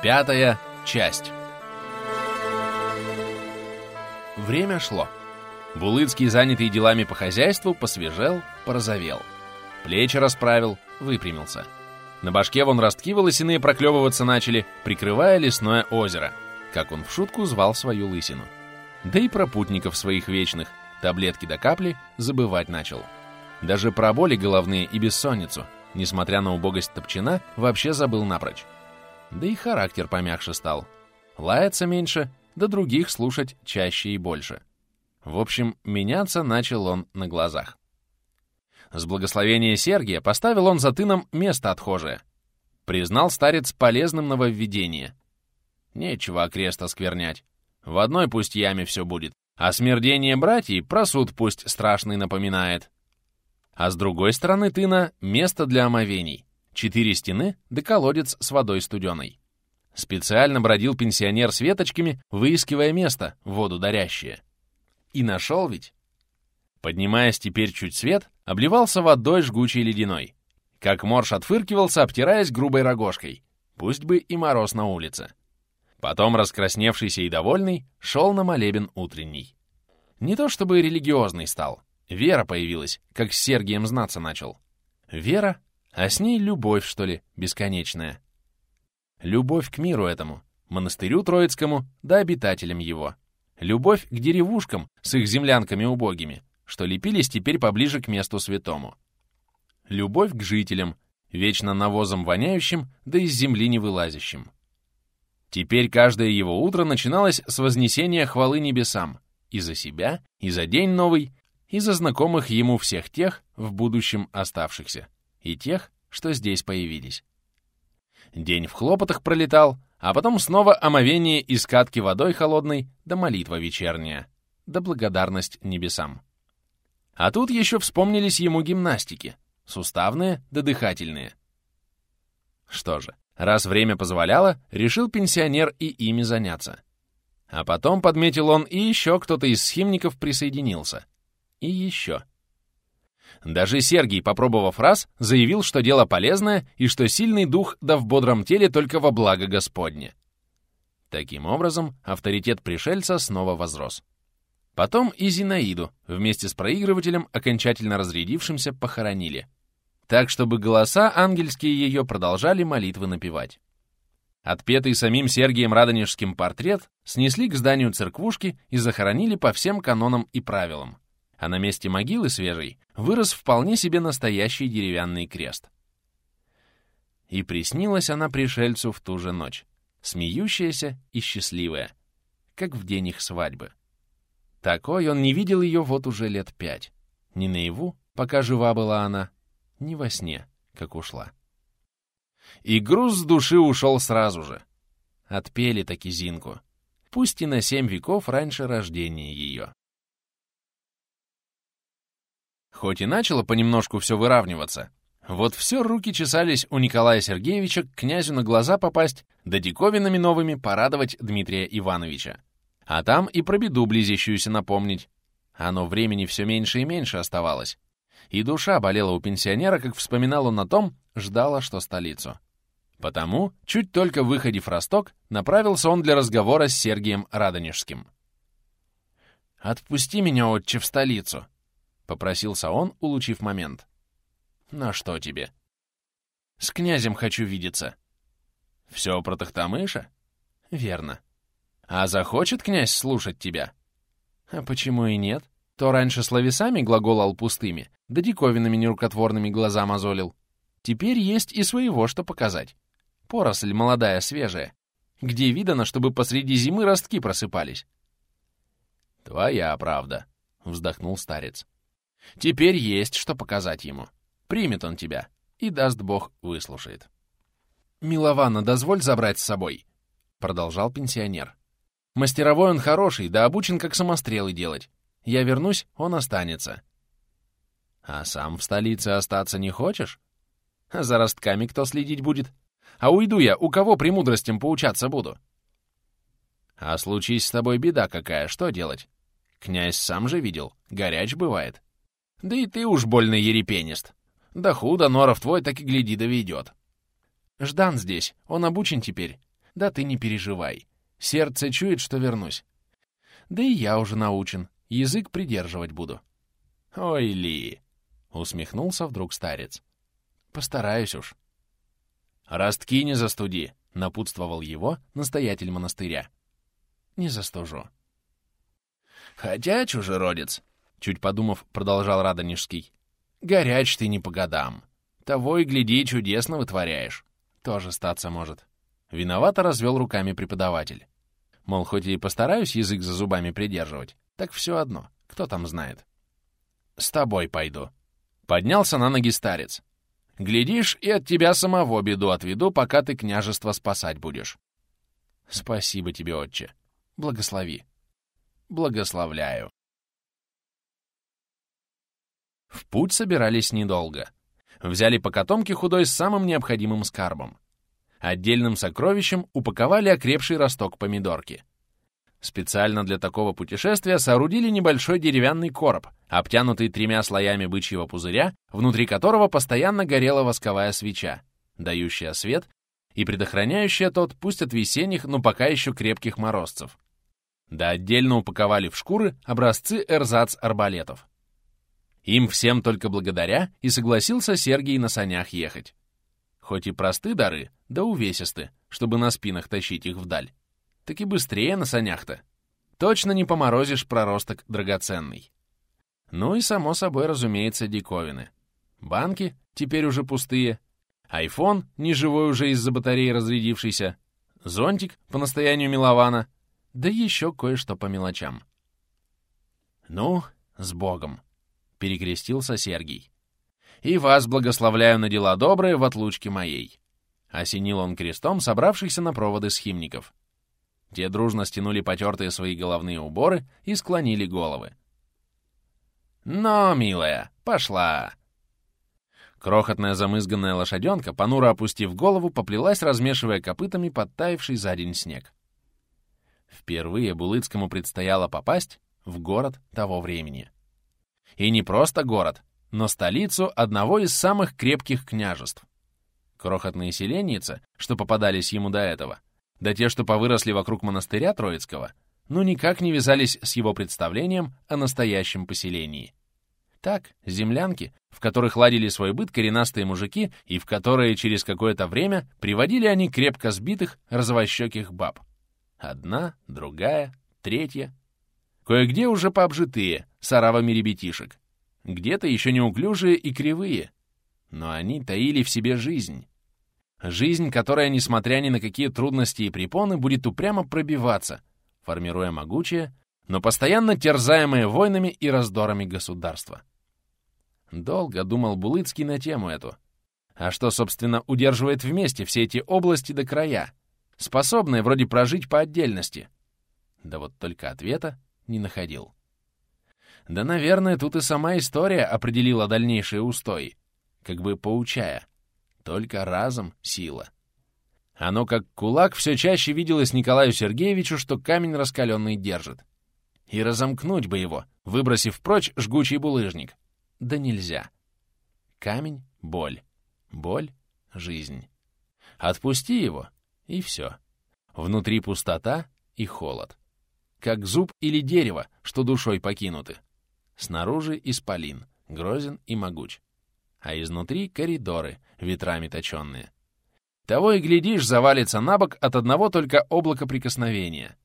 Пятая часть. Время шло. Булыцкий, занятый делами по хозяйству, посвежел, порозовел. Плечи расправил, выпрямился. На башке вон ростки волосяные проклевываться начали, прикрывая лесное озеро, как он в шутку звал свою лысину. Да и про путников своих вечных, таблетки до капли, забывать начал. Даже про боли головные и бессонницу, несмотря на убогость топчина, вообще забыл напрочь. Да и характер помягче стал. Лаяться меньше, да других слушать чаще и больше. В общем, меняться начал он на глазах. С благословения Сергия поставил он за тыном место отхожее. Признал старец полезным нововведение. Нечего окрест осквернять. В одной пусть яме все будет, а смердение братьей про суд пусть страшный напоминает. А с другой стороны тына — место для омовений. Четыре стены да колодец с водой студеной. Специально бродил пенсионер с веточками, выискивая место, воду дарящее. И нашел ведь. Поднимаясь теперь чуть свет, обливался водой жгучей ледяной. Как морж отфыркивался, обтираясь грубой рогожкой. Пусть бы и мороз на улице. Потом, раскрасневшийся и довольный, шел на молебен утренний. Не то чтобы религиозный стал. Вера появилась, как с Сергием знаться начал. Вера а с ней любовь, что ли, бесконечная. Любовь к миру этому, монастырю Троицкому, да обитателям его. Любовь к деревушкам с их землянками убогими, что лепились теперь поближе к месту святому. Любовь к жителям, вечно навозом воняющим, да из земли не вылазящим. Теперь каждое его утро начиналось с вознесения хвалы небесам и за себя, и за день новый, и за знакомых ему всех тех, в будущем оставшихся и тех, что здесь появились. День в хлопотах пролетал, а потом снова омовение из катки водой холодной, да молитва вечерняя, да благодарность небесам. А тут еще вспомнились ему гимнастики, суставные да дыхательные. Что же, раз время позволяло, решил пенсионер и ими заняться. А потом, подметил он, и еще кто-то из схимников присоединился. И еще. Даже Сергий, попробовав раз, заявил, что дело полезное и что сильный дух да в бодром теле только во благо Господне. Таким образом, авторитет пришельца снова возрос. Потом и Зинаиду вместе с проигрывателем, окончательно разрядившимся, похоронили. Так, чтобы голоса ангельские ее продолжали молитвы напевать. Отпетый самим Сергием Радонежским портрет снесли к зданию церквушки и захоронили по всем канонам и правилам а на месте могилы свежей вырос вполне себе настоящий деревянный крест. И приснилась она пришельцу в ту же ночь, смеющаяся и счастливая, как в день их свадьбы. Такой он не видел ее вот уже лет пять. Ни наяву, пока жива была она, ни во сне, как ушла. И груз с души ушел сразу же. Отпели таки Зинку, пусть и на семь веков раньше рождения ее. Хоть и начало понемножку все выравниваться, вот все руки чесались у Николая Сергеевича к князю на глаза попасть, да диковинами новыми порадовать Дмитрия Ивановича. А там и про беду близящуюся напомнить. Оно времени все меньше и меньше оставалось. И душа болела у пенсионера, как вспоминал он о том, ждала, что столицу. Потому, чуть только выходив Росток, направился он для разговора с Сергием Радонежским. «Отпусти меня, отче, в столицу», Попросился он, улучив момент. «На что тебе?» «С князем хочу видеться». «Все про Тахтамыша?» «Верно». «А захочет князь слушать тебя?» «А почему и нет? То раньше словесами глаголал пустыми, да диковинными нерукотворными глаза мозолил. Теперь есть и своего, что показать. Поросль молодая, свежая. Где видано, чтобы посреди зимы ростки просыпались?» «Твоя правда», — вздохнул старец. Теперь есть что показать ему. Примет он тебя, и, даст Бог, выслушает. «Милована, дозволь забрать с собой», — продолжал пенсионер. «Мастеровой он хороший, да обучен как самострелы делать. Я вернусь, он останется». «А сам в столице остаться не хочешь? За ростками кто следить будет? А уйду я, у кого премудростям поучаться буду?» «А случись с тобой беда какая, что делать? Князь сам же видел, горяч бывает». Да и ты уж больно ерепенист. Да худо, Норов твой так и гляди доведет. Ждан здесь, он обучен теперь. Да ты не переживай. Сердце чует, что вернусь. Да и я уже научен. Язык придерживать буду. Ой, Ли, усмехнулся вдруг старец. Постараюсь уж. Ростки не застуди, напутствовал его настоятель монастыря. Не застужу. Хотя, чужеродец, чуть подумав, продолжал Радонежский, горяч ты не по годам. Того и гляди, чудесно вытворяешь. Тоже статься может. Виновато развел руками преподаватель. Мол, хоть и постараюсь язык за зубами придерживать, так все одно, кто там знает. С тобой пойду. Поднялся на ноги старец. Глядишь, и от тебя самого беду отведу, пока ты княжество спасать будешь. Спасибо тебе, отче. Благослови. Благословляю. В путь собирались недолго. Взяли по котомке худой с самым необходимым скарбом. Отдельным сокровищем упаковали окрепший росток помидорки. Специально для такого путешествия соорудили небольшой деревянный короб, обтянутый тремя слоями бычьего пузыря, внутри которого постоянно горела восковая свеча, дающая свет и предохраняющая тот пусть от весенних, но пока еще крепких морозцев. Да отдельно упаковали в шкуры образцы эрзац-арбалетов. Им всем только благодаря и согласился Сергий на санях ехать. Хоть и просты дары, да увесисты, чтобы на спинах тащить их вдаль. Так и быстрее на санях-то. Точно не поморозишь проросток драгоценный. Ну и, само собой, разумеется, диковины. Банки, теперь уже пустые. Айфон, неживой уже из-за батареи разрядившийся. Зонтик, по настоянию Милована. Да еще кое-что по мелочам. Ну, с Богом. — перекрестился Сергий. «И вас благословляю на дела добрые в отлучке моей!» Осенил он крестом собравшихся на проводы схимников. Те дружно стянули потертые свои головные уборы и склонили головы. «Но, милая, пошла!» Крохотная замызганная лошаденка, понуро опустив голову, поплелась, размешивая копытами подтаявший за день снег. Впервые Булыцкому предстояло попасть в город того времени. И не просто город, но столицу одного из самых крепких княжеств. Крохотные селенницы, что попадались ему до этого, да те, что повыросли вокруг монастыря Троицкого, ну никак не вязались с его представлением о настоящем поселении. Так, землянки, в которых ладили свой быт коренастые мужики и в которые через какое-то время приводили они крепко сбитых, розовощеких баб. Одна, другая, третья, Кое-где уже пообжитые, с оравами ребятишек. Где-то еще неуклюжие и кривые. Но они таили в себе жизнь. Жизнь, которая, несмотря ни на какие трудности и препоны, будет упрямо пробиваться, формируя могучее, но постоянно терзаемое войнами и раздорами государства. Долго думал Булыцкий на тему эту. А что, собственно, удерживает вместе все эти области до края, способные вроде прожить по отдельности? Да вот только ответа не находил. Да, наверное, тут и сама история определила дальнейшие устои, как бы поучая. Только разом сила. Оно как кулак все чаще виделось Николаю Сергеевичу, что камень раскаленный держит. И разомкнуть бы его, выбросив прочь жгучий булыжник. Да нельзя. Камень — боль. Боль — жизнь. Отпусти его, и все. Внутри пустота и холод как зуб или дерево, что душой покинуты. Снаружи исполин, грозен и могуч. А изнутри коридоры, ветрами точенные. Того и глядишь, завалится на бок от одного только облака прикосновения.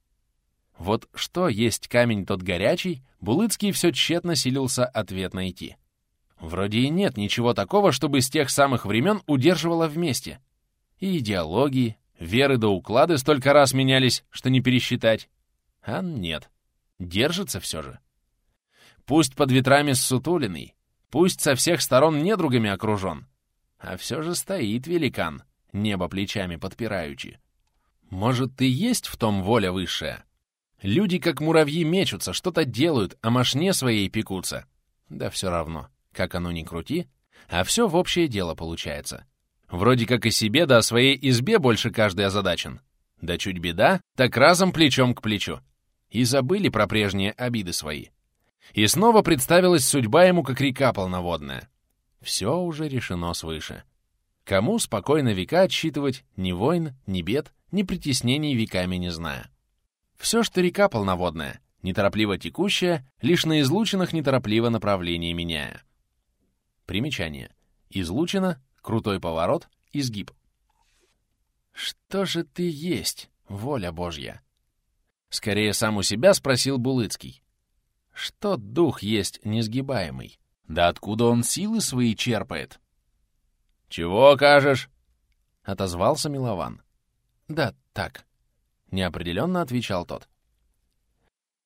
Вот что есть камень тот горячий, Булыцкий все тщетно силился ответ найти. Вроде и нет ничего такого, чтобы с тех самых времен удерживало вместе. И идеологии, веры да уклады столько раз менялись, что не пересчитать. А нет. Держится все же. Пусть под ветрами ссутулиный, пусть со всех сторон недругами окружен, а все же стоит великан, небо плечами подпираючи. Может, и есть в том воля высшая? Люди, как муравьи, мечутся, что-то делают, а мошне своей пекутся. Да все равно, как оно ни крути, а все в общее дело получается. Вроде как и себе, да о своей избе больше каждый озадачен. Да чуть беда, так разом плечом к плечу и забыли про прежние обиды свои. И снова представилась судьба ему, как река полноводная. Все уже решено свыше. Кому спокойно века отсчитывать ни войн, ни бед, ни притеснений веками не зная. Все, что река полноводная, неторопливо текущая, лишь на излучинах неторопливо направление меняя. Примечание. Излучина, крутой поворот, изгиб. «Что же ты есть, воля Божья?» Скорее сам у себя спросил Булыцкий. Что дух есть несгибаемый? Да откуда он силы свои черпает? «Чего кажешь?» — отозвался Милован. «Да так», — неопределенно отвечал тот.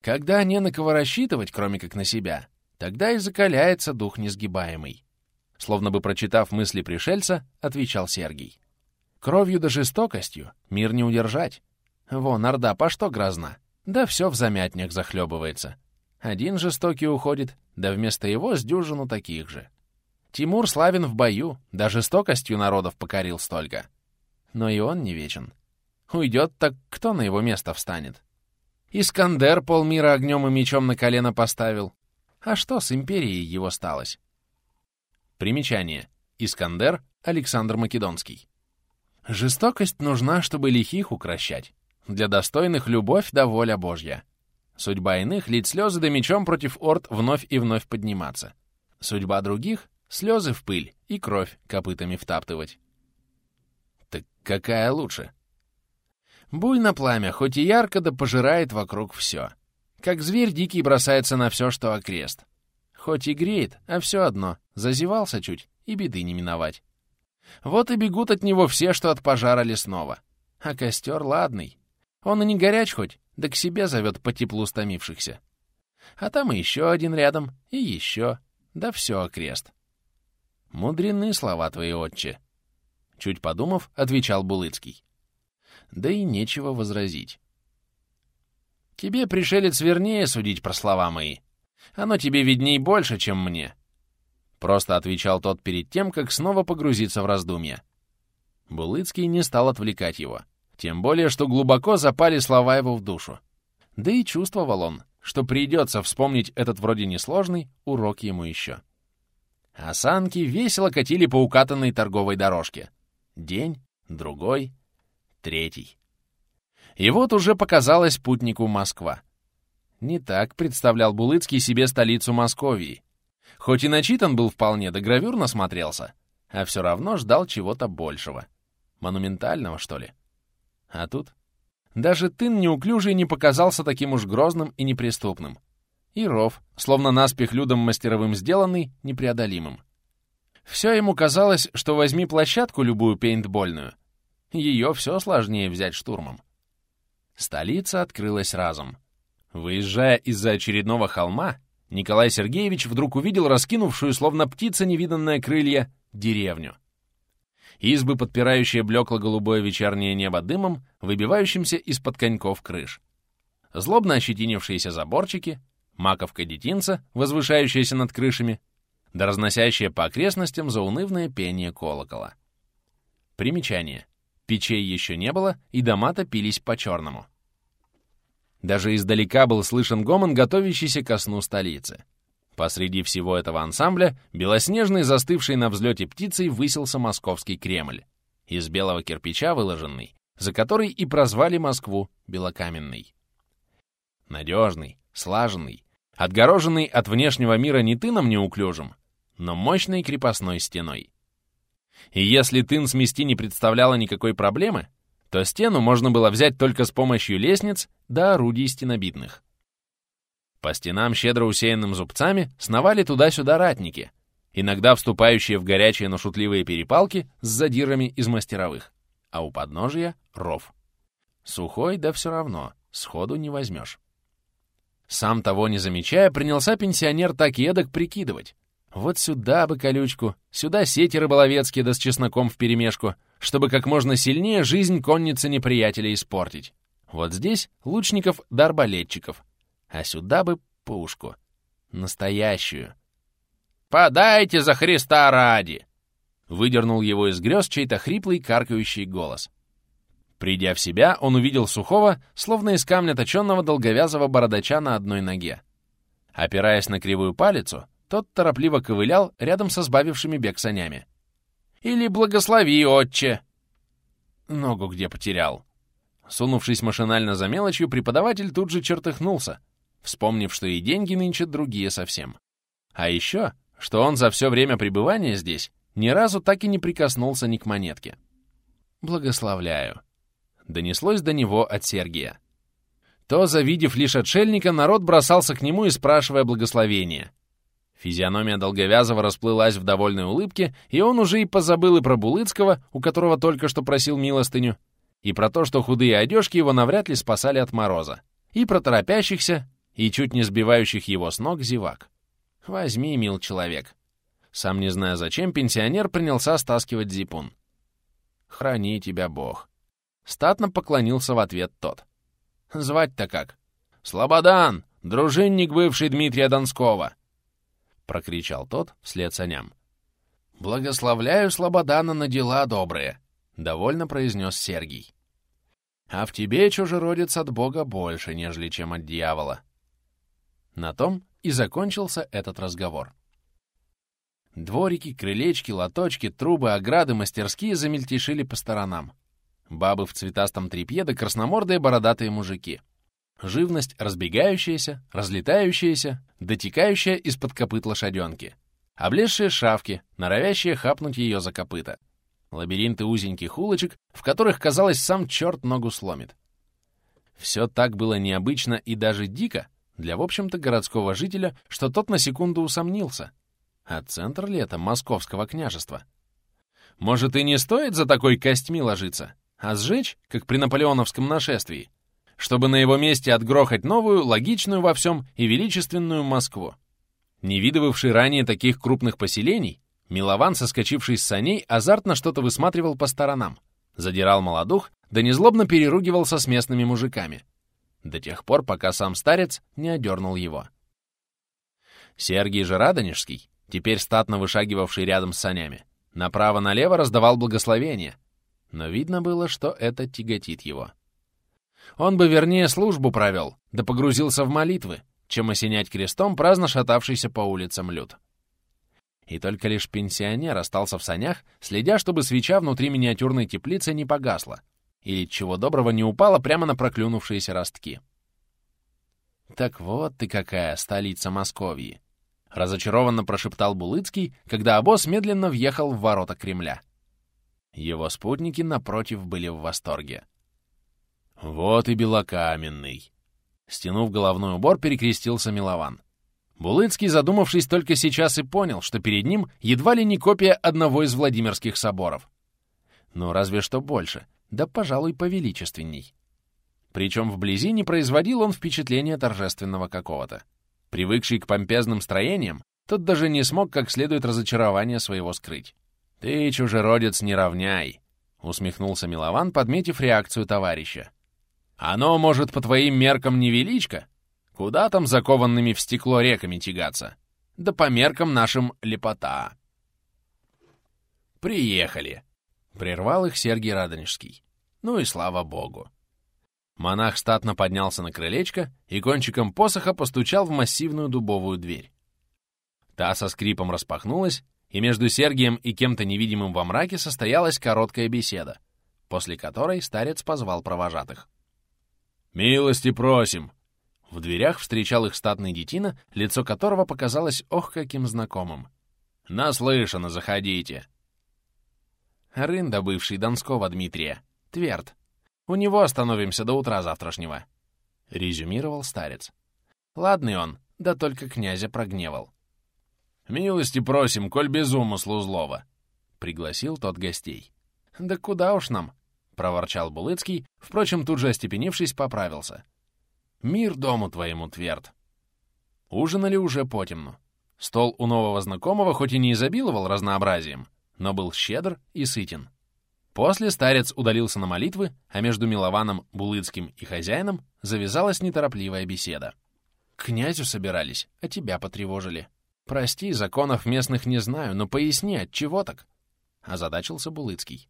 «Когда не на кого рассчитывать, кроме как на себя, тогда и закаляется дух несгибаемый». Словно бы прочитав мысли пришельца, отвечал Сергий. «Кровью да жестокостью мир не удержать. Вон, Орда по что грозна? Да все в замятнях захлебывается. Один жестокий уходит, да вместо его с дюжину таких же. Тимур славен в бою, да жестокостью народов покорил столько. Но и он не вечен. Уйдет, так кто на его место встанет? Искандер полмира огнем и мечом на колено поставил. А что с империей его сталось? Примечание. Искандер Александр Македонский. Жестокость нужна, чтобы лихих укращать. Для достойных любовь да воля Божья. Судьба иных — лить слезы да мечом против орд вновь и вновь подниматься. Судьба других — слезы в пыль и кровь копытами втаптывать. Так какая лучше? Буйно пламя, хоть и ярко, да пожирает вокруг все. Как зверь дикий бросается на все, что окрест. Хоть и греет, а все одно, зазевался чуть, и беды не миновать. Вот и бегут от него все, что от пожара лесного. А костер ладный, он и не горяч хоть, да к себе зовет по теплу стомившихся. А там и еще один рядом, и еще, да все окрест. Мудренные слова твои, отче. Чуть подумав, отвечал Булыцкий. Да и нечего возразить. Тебе, пришелец, вернее судить про слова мои. Оно тебе видней больше, чем мне. Просто отвечал тот перед тем, как снова погрузиться в раздумья. Булыцкий не стал отвлекать его. Тем более, что глубоко запали слова его в душу. Да и чувствовал он, что придется вспомнить этот вроде несложный урок ему еще. Осанки весело катили по укатанной торговой дорожке. День, другой, третий. И вот уже показалась путнику Москва. Не так представлял Булыцкий себе столицу Московии. Хоть и начитан был вполне, да гравюр насмотрелся, а все равно ждал чего-то большего. Монументального, что ли? А тут? Даже тын неуклюжий не показался таким уж грозным и неприступным. И ров, словно наспех людом мастеровым сделанный, непреодолимым. Все ему казалось, что возьми площадку любую пейнтбольную. Ее все сложнее взять штурмом. Столица открылась разом. Выезжая из-за очередного холма, Николай Сергеевич вдруг увидел раскинувшую, словно птица невиданное крылья, деревню избы, подпирающие блекло-голубое вечернее небо дымом, выбивающимся из-под коньков крыш. Злобно ощетинившиеся заборчики, маковка детинца, возвышающаяся над крышами, да разносящее по окрестностям заунывное пение колокола. Примечание. Печей еще не было, и дома топились по-черному. Даже издалека был слышен гомон, готовящийся ко сну столицы. Посреди всего этого ансамбля, белоснежный, застывший на взлете птицей, высился московский Кремль. Из белого кирпича выложенный, за который и прозвали Москву Белокаменной. Надежный, слаженный, отгороженный от внешнего мира не тыном неуклюжим, но мощной крепостной стеной. И если тын смести не представляла никакой проблемы, то стену можно было взять только с помощью лестниц да орудий стенобитных. По стенам, щедро усеянным зубцами, сновали туда-сюда ратники, иногда вступающие в горячие, но шутливые перепалки с задирами из мастеровых, а у подножия — ров. Сухой, да все равно, сходу не возьмешь. Сам того не замечая, принялся пенсионер так эдак прикидывать. Вот сюда бы колючку, сюда сети рыболовецкие да с чесноком вперемешку, чтобы как можно сильнее жизнь конницы неприятеля испортить. Вот здесь лучников да арбалетчиков, а сюда бы пушку. Настоящую. «Подайте за Христа ради!» Выдернул его из грез чей-то хриплый, каркающий голос. Придя в себя, он увидел сухого, словно из камня точенного долговязого бородача на одной ноге. Опираясь на кривую палицу, тот торопливо ковылял рядом со сбавившими бег санями. «Или благослови, отче!» Ногу где потерял. Сунувшись машинально за мелочью, преподаватель тут же чертыхнулся, вспомнив, что и деньги нынче другие совсем. А еще, что он за все время пребывания здесь ни разу так и не прикоснулся ни к монетке. «Благословляю», — донеслось до него от Сергия. То, завидев лишь отшельника, народ бросался к нему и спрашивая благословения. Физиономия Долговязова расплылась в довольной улыбке, и он уже и позабыл и про Булыцкого, у которого только что просил милостыню, и про то, что худые одежки его навряд ли спасали от мороза, и про торопящихся, и чуть не сбивающих его с ног зевак. Возьми, мил человек. Сам не зная зачем, пенсионер принялся стаскивать зипун. Храни тебя Бог. Статно поклонился в ответ тот. Звать-то как? Слободан, дружинник бывший Дмитрия Донского. Прокричал тот вслед саням. «Благословляю Слободана на дела добрые», — довольно произнес Сергий. «А в тебе, чужеродец, от Бога больше, нежели чем от дьявола». На том и закончился этот разговор. Дворики, крылечки, лоточки, трубы, ограды, мастерские замельтешили по сторонам. Бабы в цветастом тряпье да красномордые бородатые мужики. Живность разбегающаяся, разлетающаяся, дотекающая из-под копыт лошаденки. Облезшие шавки, норовящие хапнуть ее за копыта. Лабиринты узеньких улочек, в которых, казалось, сам черт ногу сломит. Все так было необычно и даже дико для, в общем-то, городского жителя, что тот на секунду усомнился. А центр ли это московского княжества? Может, и не стоит за такой костьми ложиться? а сжечь, как при наполеоновском нашествии, чтобы на его месте отгрохать новую, логичную во всем и величественную Москву. Не видывавший ранее таких крупных поселений, Милован, соскочивший с саней, азартно что-то высматривал по сторонам, задирал молодух, да незлобно переругивался с местными мужиками, до тех пор, пока сам старец не одернул его. Сергий же Радонежский, теперь статно вышагивавший рядом с санями, направо-налево раздавал благословения — но видно было, что это тяготит его. Он бы вернее службу провел, да погрузился в молитвы, чем осенять крестом праздно шатавшийся по улицам люд. И только лишь пенсионер остался в санях, следя, чтобы свеча внутри миниатюрной теплицы не погасла, или чего доброго не упала прямо на проклюнувшиеся ростки. «Так вот ты какая столица Московии!» — разочарованно прошептал Булыцкий, когда обоз медленно въехал в ворота Кремля. Его спутники, напротив, были в восторге. «Вот и белокаменный!» Стянув головной убор, перекрестился Милован. Булыцкий, задумавшись только сейчас, и понял, что перед ним едва ли не копия одного из Владимирских соборов. Ну, разве что больше, да, пожалуй, повеличественней. Причем вблизи не производил он впечатления торжественного какого-то. Привыкший к помпезным строениям, тот даже не смог как следует разочарование своего скрыть. «Ты, чужеродец, не равняй!» — усмехнулся Милован, подметив реакцию товарища. «Оно, может, по твоим меркам невеличко? Куда там закованными в стекло реками тягаться? Да по меркам нашим лепота!» «Приехали!» — прервал их Сергий Радонежский. «Ну и слава богу!» Монах статно поднялся на крылечко и кончиком посоха постучал в массивную дубовую дверь. Та со скрипом распахнулась, и между Сергием и кем-то невидимым во мраке состоялась короткая беседа, после которой старец позвал провожатых. «Милости просим!» В дверях встречал их статный детина, лицо которого показалось ох каким знакомым. «Наслышано, заходите!» Рында, бывший Донского Дмитрия. Тверд. У него остановимся до утра завтрашнего. Резюмировал старец. Ладный он, да только князя прогневал. «Милости просим, коль без умысла злого», — пригласил тот гостей. «Да куда уж нам?» — проворчал Булыцкий, впрочем, тут же остепенившись, поправился. «Мир дому твоему тверд». Ужинали уже потемну. Стол у нового знакомого хоть и не изобиловал разнообразием, но был щедр и сытен. После старец удалился на молитвы, а между Милованом, Булыцким и хозяином завязалась неторопливая беседа. «К князю собирались, а тебя потревожили», «Прости, законов местных не знаю, но поясни, от чего так?» — озадачился Булыцкий.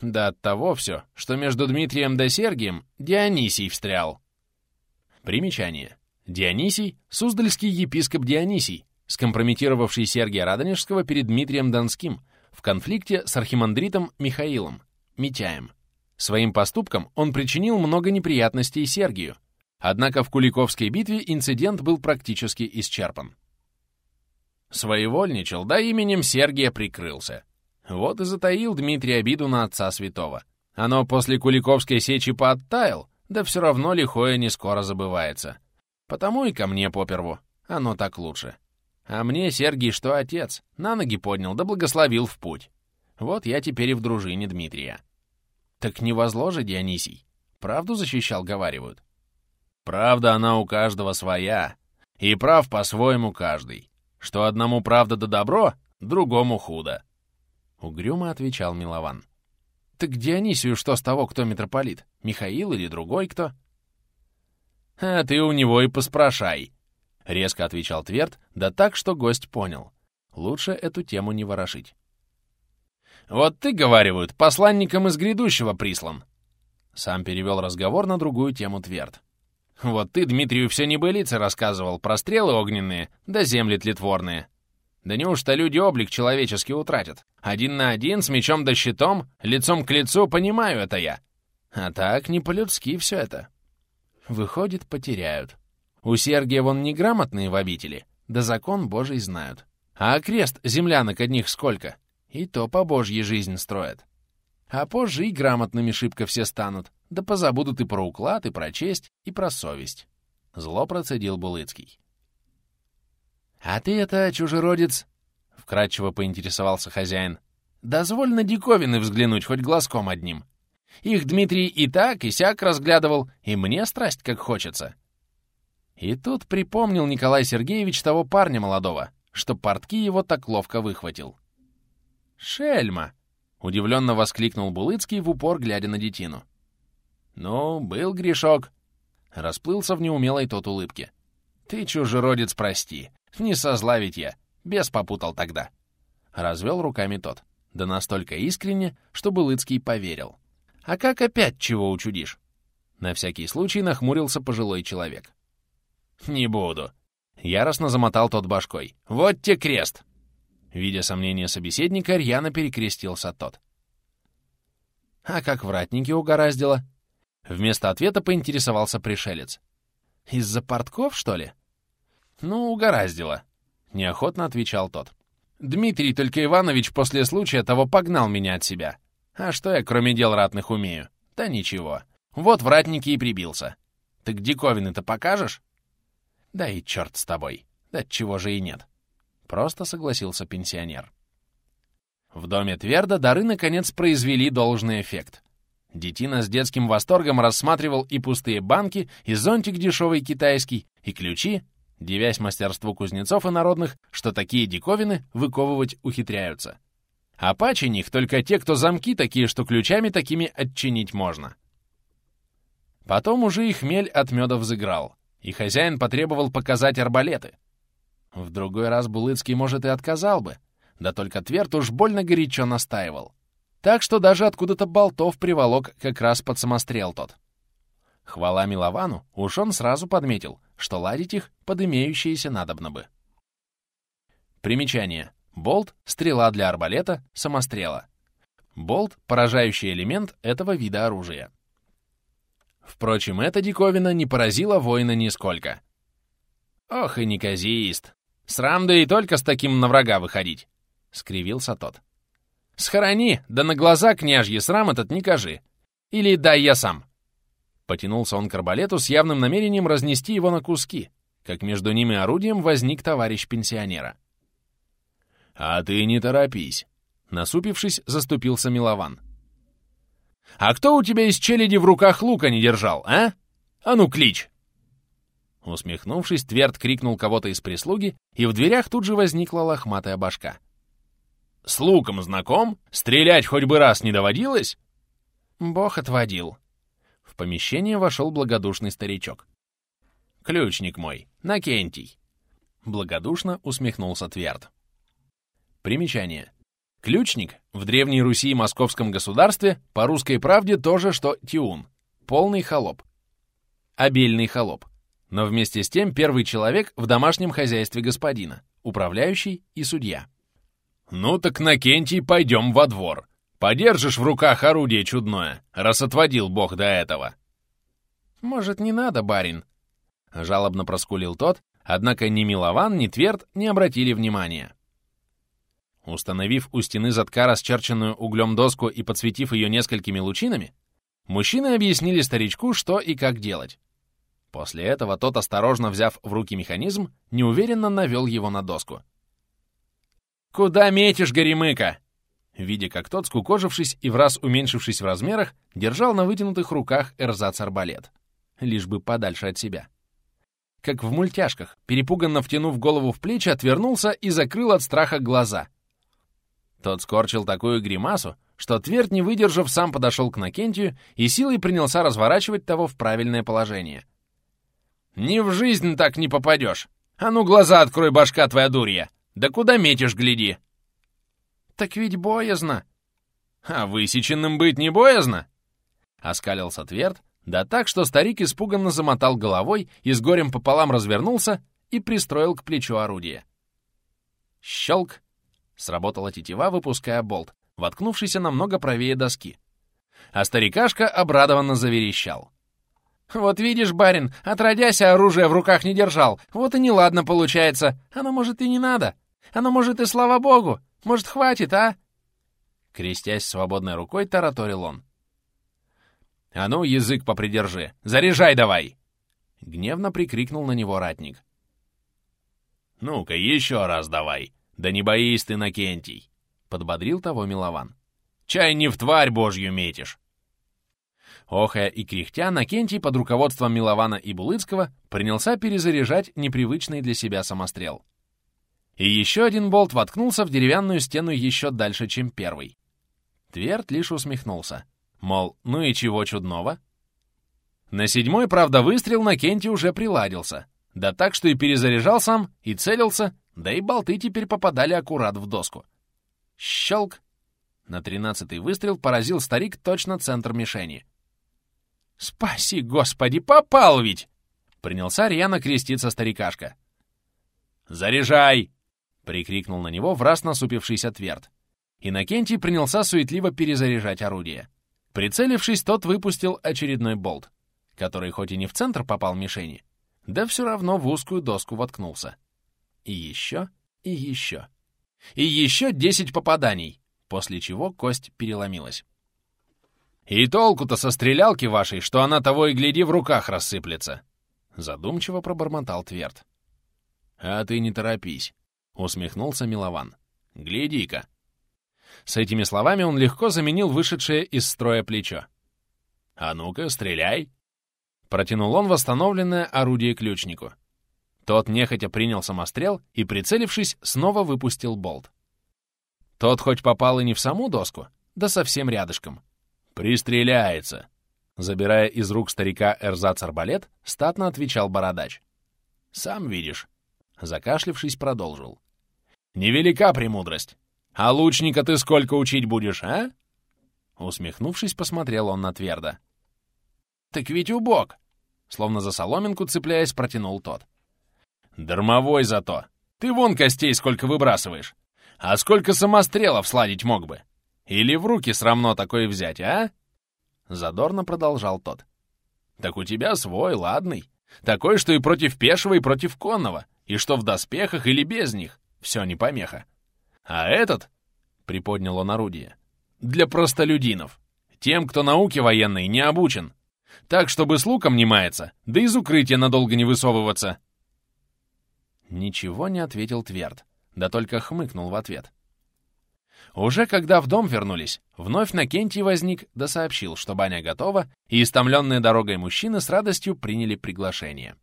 «Да от того все, что между Дмитрием да Сергием Дионисий встрял». Примечание. Дионисий — суздальский епископ Дионисий, скомпрометировавший Сергия Радонежского перед Дмитрием Донским в конфликте с архимандритом Михаилом, Митяем. Своим поступком он причинил много неприятностей Сергию, однако в Куликовской битве инцидент был практически исчерпан. Своевольничал, да именем Сергия прикрылся. Вот и затаил Дмитрий обиду на отца святого. Оно после Куликовской сечи пооттаял, да все равно лихое не скоро забывается. Потому и ко мне поперву. Оно так лучше. А мне Сергий что отец, на ноги поднял да благословил в путь. Вот я теперь и в дружине Дмитрия. Так не возло же Дионисий. Правду защищал, говаривают. Правда она у каждого своя. И прав по-своему каждый. Что одному правда да добро, другому худо. Угрюмо отвечал Милован. Так Дионисию что с того, кто митрополит? Михаил или другой кто? А ты у него и поспрашай. Резко отвечал Тверд, да так, что гость понял. Лучше эту тему не ворошить. «Вот ты, говаривают, посланником из грядущего прислан!» Сам перевел разговор на другую тему Тверд. «Вот ты Дмитрию все небылицы рассказывал про стрелы огненные, да земли тлетворные. Да неужто люди облик человеческий утратят? Один на один, с мечом да щитом, лицом к лицу, понимаю это я. А так, не по-людски все это. Выходит, потеряют. У Сергия вон неграмотные в обители, да закон Божий знают. А крест землянок одних сколько? И то по Божьей жизнь строят. А позже и грамотными шибко все станут, да позабудут и про уклад, и про честь, и про совесть. Зло процедил Булыцкий. «А ты это, чужеродец?» — вкратчиво поинтересовался хозяин. «Дозволь на диковины взглянуть хоть глазком одним. Их Дмитрий и так, и сяк разглядывал, и мне страсть как хочется». И тут припомнил Николай Сергеевич того парня молодого, что портки его так ловко выхватил. «Шельма!» — удивленно воскликнул Булыцкий в упор, глядя на детину. «Ну, был грешок!» — расплылся в неумелой тот улыбке. «Ты, чужеродец, прости, не со зла ведь я, бес попутал тогда!» Развел руками тот, да настолько искренне, что Булыцкий поверил. «А как опять чего учудишь?» На всякий случай нахмурился пожилой человек. «Не буду». Яростно замотал тот башкой. «Вот те крест!» Видя сомнение собеседника, рьяно перекрестился тот. «А как вратники угораздило?» Вместо ответа поинтересовался пришелец. «Из-за портков, что ли?» «Ну, угораздило», — неохотно отвечал тот. «Дмитрий только Иванович после случая того погнал меня от себя. А что я, кроме дел ратных, умею? Да ничего. Вот вратники и прибился. Так диковины-то покажешь?» Да и черт с тобой. Да чего же и нет. Просто согласился пенсионер. В доме Тверда дары наконец произвели должный эффект. Детина с детским восторгом рассматривал и пустые банки, и зонтик дешевый китайский, и ключи, девясь мастерству кузнецов и народных, что такие диковины выковывать ухитряются. А паче них только те, кто замки такие, что ключами такими отчинить можно. Потом уже и хмель от меда взыграл и хозяин потребовал показать арбалеты. В другой раз Булыцкий, может, и отказал бы, да только Тверд уж больно горячо настаивал. Так что даже откуда-то болтов приволок как раз под самострел тот. Хвала Миловану, уж он сразу подметил, что ладить их под имеющиеся надобно бы. Примечание. Болт — стрела для арбалета, самострела. Болт — поражающий элемент этого вида оружия. Впрочем, эта диковина не поразила воина нисколько. «Ох и неказист! Срам да и только с таким на врага выходить!» — скривился тот. «Схорони, да на глаза княжьи срам этот не кажи. Или дай я сам!» Потянулся он к арбалету с явным намерением разнести его на куски, как между ними орудием возник товарищ пенсионера. «А ты не торопись!» Насупившись, заступился Милован. А кто у тебя из челяди в руках лука не держал, а? А ну, клич!» Усмехнувшись, Тверд крикнул кого-то из прислуги, и в дверях тут же возникла лохматая башка. «С луком знаком? Стрелять хоть бы раз не доводилось?» Бог отводил. В помещение вошел благодушный старичок. «Ключник мой, Накентий!» Благодушно усмехнулся Тверд. Примечание. Ключник в Древней Руси и Московском государстве по русской правде тоже, что Тиун. Полный холоп. Обельный холоп. Но вместе с тем первый человек в домашнем хозяйстве господина, управляющий и судья. «Ну так, Накентий, пойдем во двор!» Подержишь в руках орудие чудное, раз отводил бог до этого. Может, не надо, барин? Жалобно проскулил тот, однако ни Милован, ни Тверд не обратили внимания. Установив у стены затка расчерченную углем доску и подсветив ее несколькими лучинами, мужчины объяснили старичку, что и как делать. После этого тот, осторожно взяв в руки механизм, неуверенно навел его на доску. «Куда метишь, Горемыка?» Видя, как тот, скукожившись и в раз уменьшившись в размерах, держал на вытянутых руках эрзац-арбалет. Лишь бы подальше от себя. Как в мультяшках, перепуганно втянув голову в плечи, отвернулся и закрыл от страха глаза. Тот скорчил такую гримасу, что Тверд, не выдержав, сам подошел к Накентию и силой принялся разворачивать того в правильное положение. «Ни в жизнь так не попадешь! А ну глаза открой, башка твоя дурья! Да куда метишь, гляди!» «Так ведь боязно!» «А высеченным быть не боязно?» Оскалился Тверд, да так, что старик испуганно замотал головой и с горем пополам развернулся и пристроил к плечу орудие. Щелк! Сработала тетива, выпуская болт, воткнувшийся намного правее доски. А старикашка обрадованно заверещал. «Вот видишь, барин, отродясь, оружие в руках не держал. Вот и неладно получается. Оно, может, и не надо. Оно, может, и слава богу. Может, хватит, а?» Крестясь свободной рукой, тараторил он. «А ну, язык попридержи! Заряжай давай!» Гневно прикрикнул на него ратник. «Ну-ка, еще раз давай! Да не боись ты, Накентий!» Подбодрил того Милован. «Чай не в тварь божью метишь!» Охая и кряхтя, Накентий под руководством Милована и Булыцкого принялся перезаряжать непривычный для себя самострел. И еще один болт воткнулся в деревянную стену еще дальше, чем первый. Тверд лишь усмехнулся. Мол, ну и чего чудного? На седьмой, правда, выстрел на Кенте уже приладился. Да так, что и перезаряжал сам, и целился, да и болты теперь попадали аккурат в доску. Щелк! На тринадцатый выстрел поразил старик точно центр мишени. «Спаси, Господи, попал ведь!» Принялся рьяно креститься старикашка. «Заряжай!» — прикрикнул на него в раз насупившийся Тверд. Иннокентий принялся суетливо перезаряжать орудие. Прицелившись, тот выпустил очередной болт, который хоть и не в центр попал мишени, да все равно в узкую доску воткнулся. И еще, и еще. И еще десять попаданий, после чего кость переломилась. «И толку-то со стрелялки вашей, что она того и гляди в руках рассыплется!» Задумчиво пробормотал Тверд. «А ты не торопись. — усмехнулся Милован. «Гляди-ка!» С этими словами он легко заменил вышедшее из строя плечо. «А ну-ка, стреляй!» Протянул он восстановленное орудие ключнику. Тот нехотя принял самострел и, прицелившись, снова выпустил болт. Тот хоть попал и не в саму доску, да совсем рядышком. «Пристреляется!» Забирая из рук старика эрзац-арбалет, статно отвечал бородач. «Сам видишь». Закашлившись, продолжил. Невелика премудрость. А лучника ты сколько учить будешь, а?» Усмехнувшись, посмотрел он на Тверда. «Так ведь убог!» Словно за соломинку цепляясь, протянул тот. «Дармовой зато! Ты вон костей сколько выбрасываешь! А сколько самострелов сладить мог бы! Или в руки срамно такое взять, а?» Задорно продолжал тот. «Так у тебя свой, ладный. Такой, что и против пешего, и против конного, и что в доспехах или без них. Все не помеха. А этот, — приподнял он орудие, — для простолюдинов. Тем, кто науке военной не обучен. Так, чтобы с луком не маяться, да из укрытия надолго не высовываться. Ничего не ответил Тверд, да только хмыкнул в ответ. Уже когда в дом вернулись, вновь Накентий возник да сообщил, что баня готова, и истомленные дорогой мужчины с радостью приняли приглашение.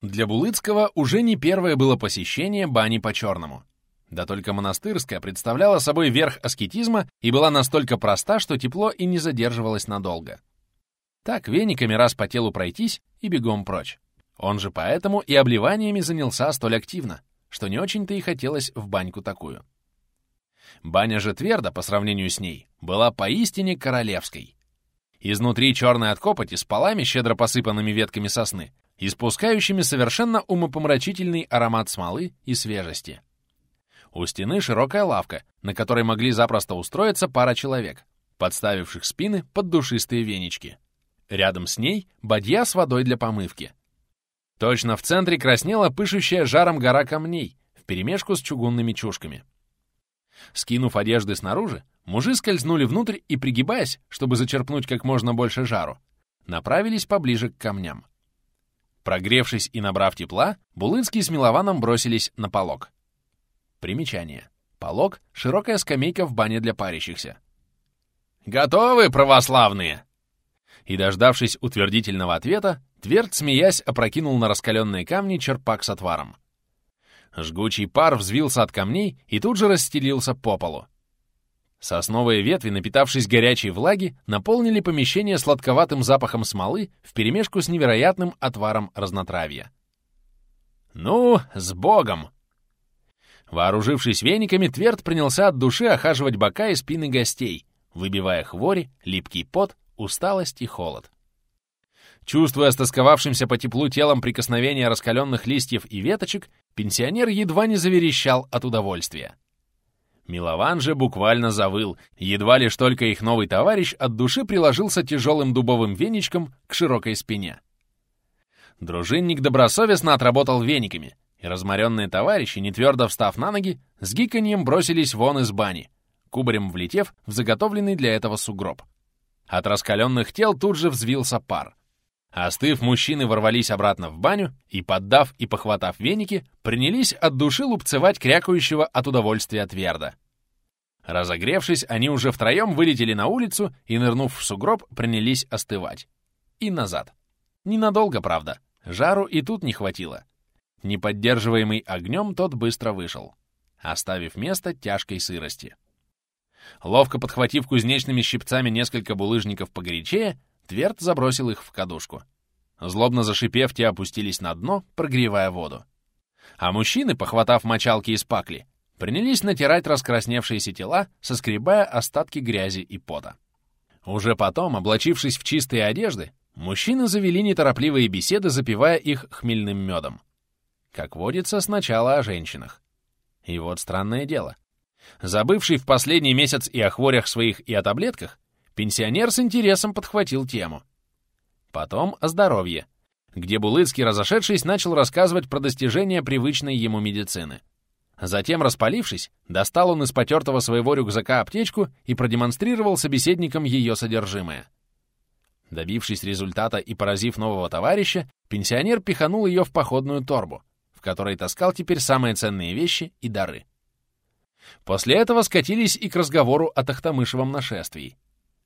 Для Булыцкого уже не первое было посещение бани по-черному. Да только монастырская представляла собой верх аскетизма и была настолько проста, что тепло и не задерживалось надолго. Так вениками раз по телу пройтись и бегом прочь. Он же поэтому и обливаниями занялся столь активно, что не очень-то и хотелось в баньку такую. Баня же твердо, по сравнению с ней, была поистине королевской. Изнутри черной от копоти с полами, щедро посыпанными ветками сосны, испускающими совершенно умопомрачительный аромат смолы и свежести. У стены широкая лавка, на которой могли запросто устроиться пара человек, подставивших спины под душистые венички. Рядом с ней бадья с водой для помывки. Точно в центре краснела пышущая жаром гора камней вперемешку с чугунными чушками. Скинув одежды снаружи, мужи скользнули внутрь и, пригибаясь, чтобы зачерпнуть как можно больше жару, направились поближе к камням. Прогревшись и набрав тепла, Булынский с Милованом бросились на полог. Примечание. Полог — широкая скамейка в бане для парящихся. «Готовы, православные!» И, дождавшись утвердительного ответа, Тверд, смеясь, опрокинул на раскаленные камни черпак с отваром. Жгучий пар взвился от камней и тут же расстелился по полу. Сосновые ветви, напитавшись горячей влаги, наполнили помещение сладковатым запахом смолы вперемешку с невероятным отваром разнотравья. «Ну, с Богом!» Вооружившись вениками, Тверд принялся от души охаживать бока и спины гостей, выбивая хвори, липкий пот, усталость и холод. Чувствуя стосковавшимся по теплу телом прикосновения раскаленных листьев и веточек, пенсионер едва не заверещал от удовольствия. Милован же буквально завыл, едва лишь только их новый товарищ от души приложился тяжелым дубовым веничком к широкой спине. Дружинник добросовестно отработал вениками, и разморенные товарищи, не твердо встав на ноги, с гиканьем бросились вон из бани, кубарем влетев в заготовленный для этого сугроб. От раскаленных тел тут же взвился пар — Остыв, мужчины ворвались обратно в баню и, поддав и похватав веники, принялись от души лупцевать крякающего от удовольствия твердо. Разогревшись, они уже втроем вылетели на улицу и, нырнув в сугроб, принялись остывать. И назад. Ненадолго, правда. Жару и тут не хватило. Неподдерживаемый огнем, тот быстро вышел, оставив место тяжкой сырости. Ловко подхватив кузнечными щипцами несколько булыжников погорячее, Тверд забросил их в кадушку. Злобно зашипев, те опустились на дно, прогревая воду. А мужчины, похватав мочалки из пакли, принялись натирать раскрасневшиеся тела, соскребая остатки грязи и пота. Уже потом, облачившись в чистые одежды, мужчины завели неторопливые беседы, запивая их хмельным медом. Как водится, сначала о женщинах. И вот странное дело. Забывший в последний месяц и о хворях своих, и о таблетках, Пенсионер с интересом подхватил тему. Потом о здоровье, где Булыцкий, разошедшись, начал рассказывать про достижения привычной ему медицины. Затем, распалившись, достал он из потертого своего рюкзака аптечку и продемонстрировал собеседникам ее содержимое. Добившись результата и поразив нового товарища, пенсионер пиханул ее в походную торбу, в которой таскал теперь самые ценные вещи и дары. После этого скатились и к разговору о Тахтамышевом нашествии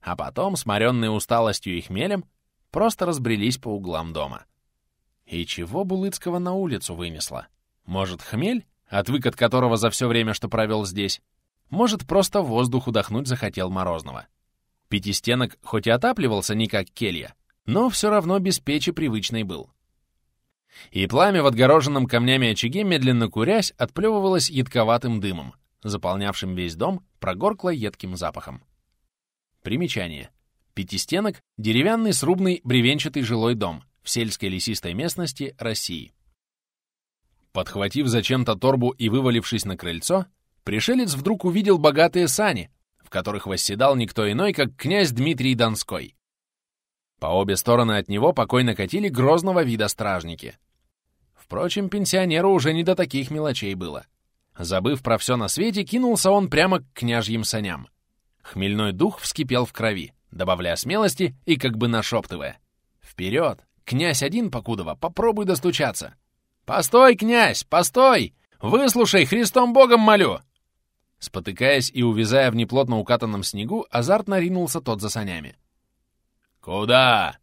а потом, сморенные усталостью и хмелем, просто разбрелись по углам дома. И чего Булыцкого на улицу вынесло? Может, хмель, отвык от которого за все время, что провел здесь? Может, просто воздух удохнуть захотел Морозного? Пятистенок хоть и отапливался не как келья, но все равно без печи привычный был. И пламя в отгороженном камнями очаге, медленно курясь, отплевывалось едковатым дымом, заполнявшим весь дом прогоркло едким запахом. Примечание. Пятистенок — деревянный срубный бревенчатый жилой дом в сельской лесистой местности России. Подхватив зачем-то торбу и вывалившись на крыльцо, пришелец вдруг увидел богатые сани, в которых восседал никто иной, как князь Дмитрий Донской. По обе стороны от него покойно катили грозного вида стражники. Впрочем, пенсионеру уже не до таких мелочей было. Забыв про все на свете, кинулся он прямо к княжьим саням — Хмельной дух вскипел в крови, добавляя смелости и как бы нашептывая. «Вперед! Князь один, Покудова, попробуй достучаться!» «Постой, князь, постой! Выслушай, Христом Богом молю!» Спотыкаясь и увязая в неплотно укатанном снегу, азартно ринулся тот за санями. «Куда?»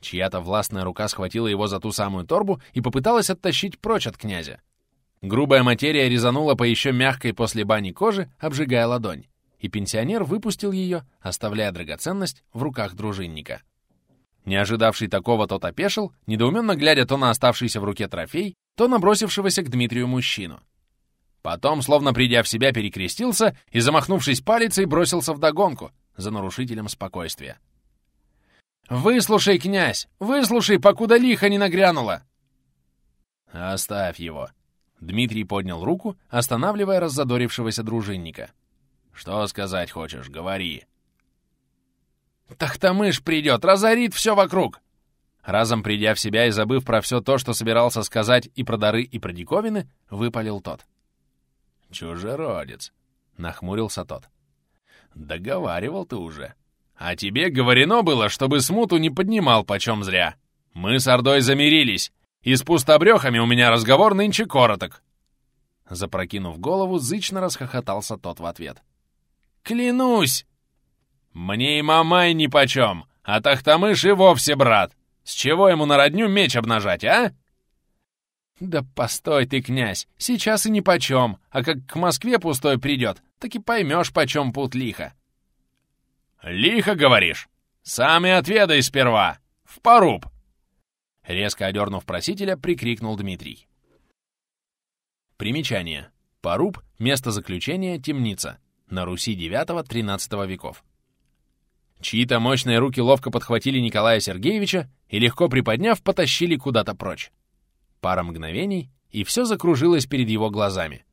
Чья-то властная рука схватила его за ту самую торбу и попыталась оттащить прочь от князя. Грубая материя резанула по еще мягкой после бани кожи, обжигая ладонь и пенсионер выпустил ее, оставляя драгоценность в руках дружинника. Не ожидавший такого, тот опешил, недоуменно глядя то на оставшийся в руке трофей, то на бросившегося к Дмитрию мужчину. Потом, словно придя в себя, перекрестился и, замахнувшись палицей, бросился вдогонку за нарушителем спокойствия. «Выслушай, князь! Выслушай, покуда лихо не нагрянуло!» «Оставь его!» Дмитрий поднял руку, останавливая раззадорившегося дружинника. «Что сказать хочешь? Говори». «Тахтамыш придет, разорит все вокруг!» Разом придя в себя и забыв про все то, что собирался сказать и про дары, и про диковины, выпалил тот. «Чужеродец», — нахмурился тот. «Договаривал ты уже. А тебе говорено было, чтобы смуту не поднимал почем зря. Мы с Ордой замирились, и с пустобрехами у меня разговор нынче короток». Запрокинув голову, зычно расхохотался тот в ответ. «Клянусь!» «Мне и мамай нипочем, а Тахтамыш и вовсе брат. С чего ему на родню меч обнажать, а?» «Да постой ты, князь, сейчас и нипочем, а как к Москве пустой придет, так и поймешь, почем пут лихо». «Лихо, говоришь? Сам и отведай сперва! В поруб!» Резко одернув просителя, прикрикнул Дмитрий. Примечание. Поруб — место заключения, темница. На Руси IX-XIII веков. Чьи-то мощные руки ловко подхватили Николая Сергеевича и, легко приподняв, потащили куда-то прочь. Пара мгновений, и все закружилось перед его глазами.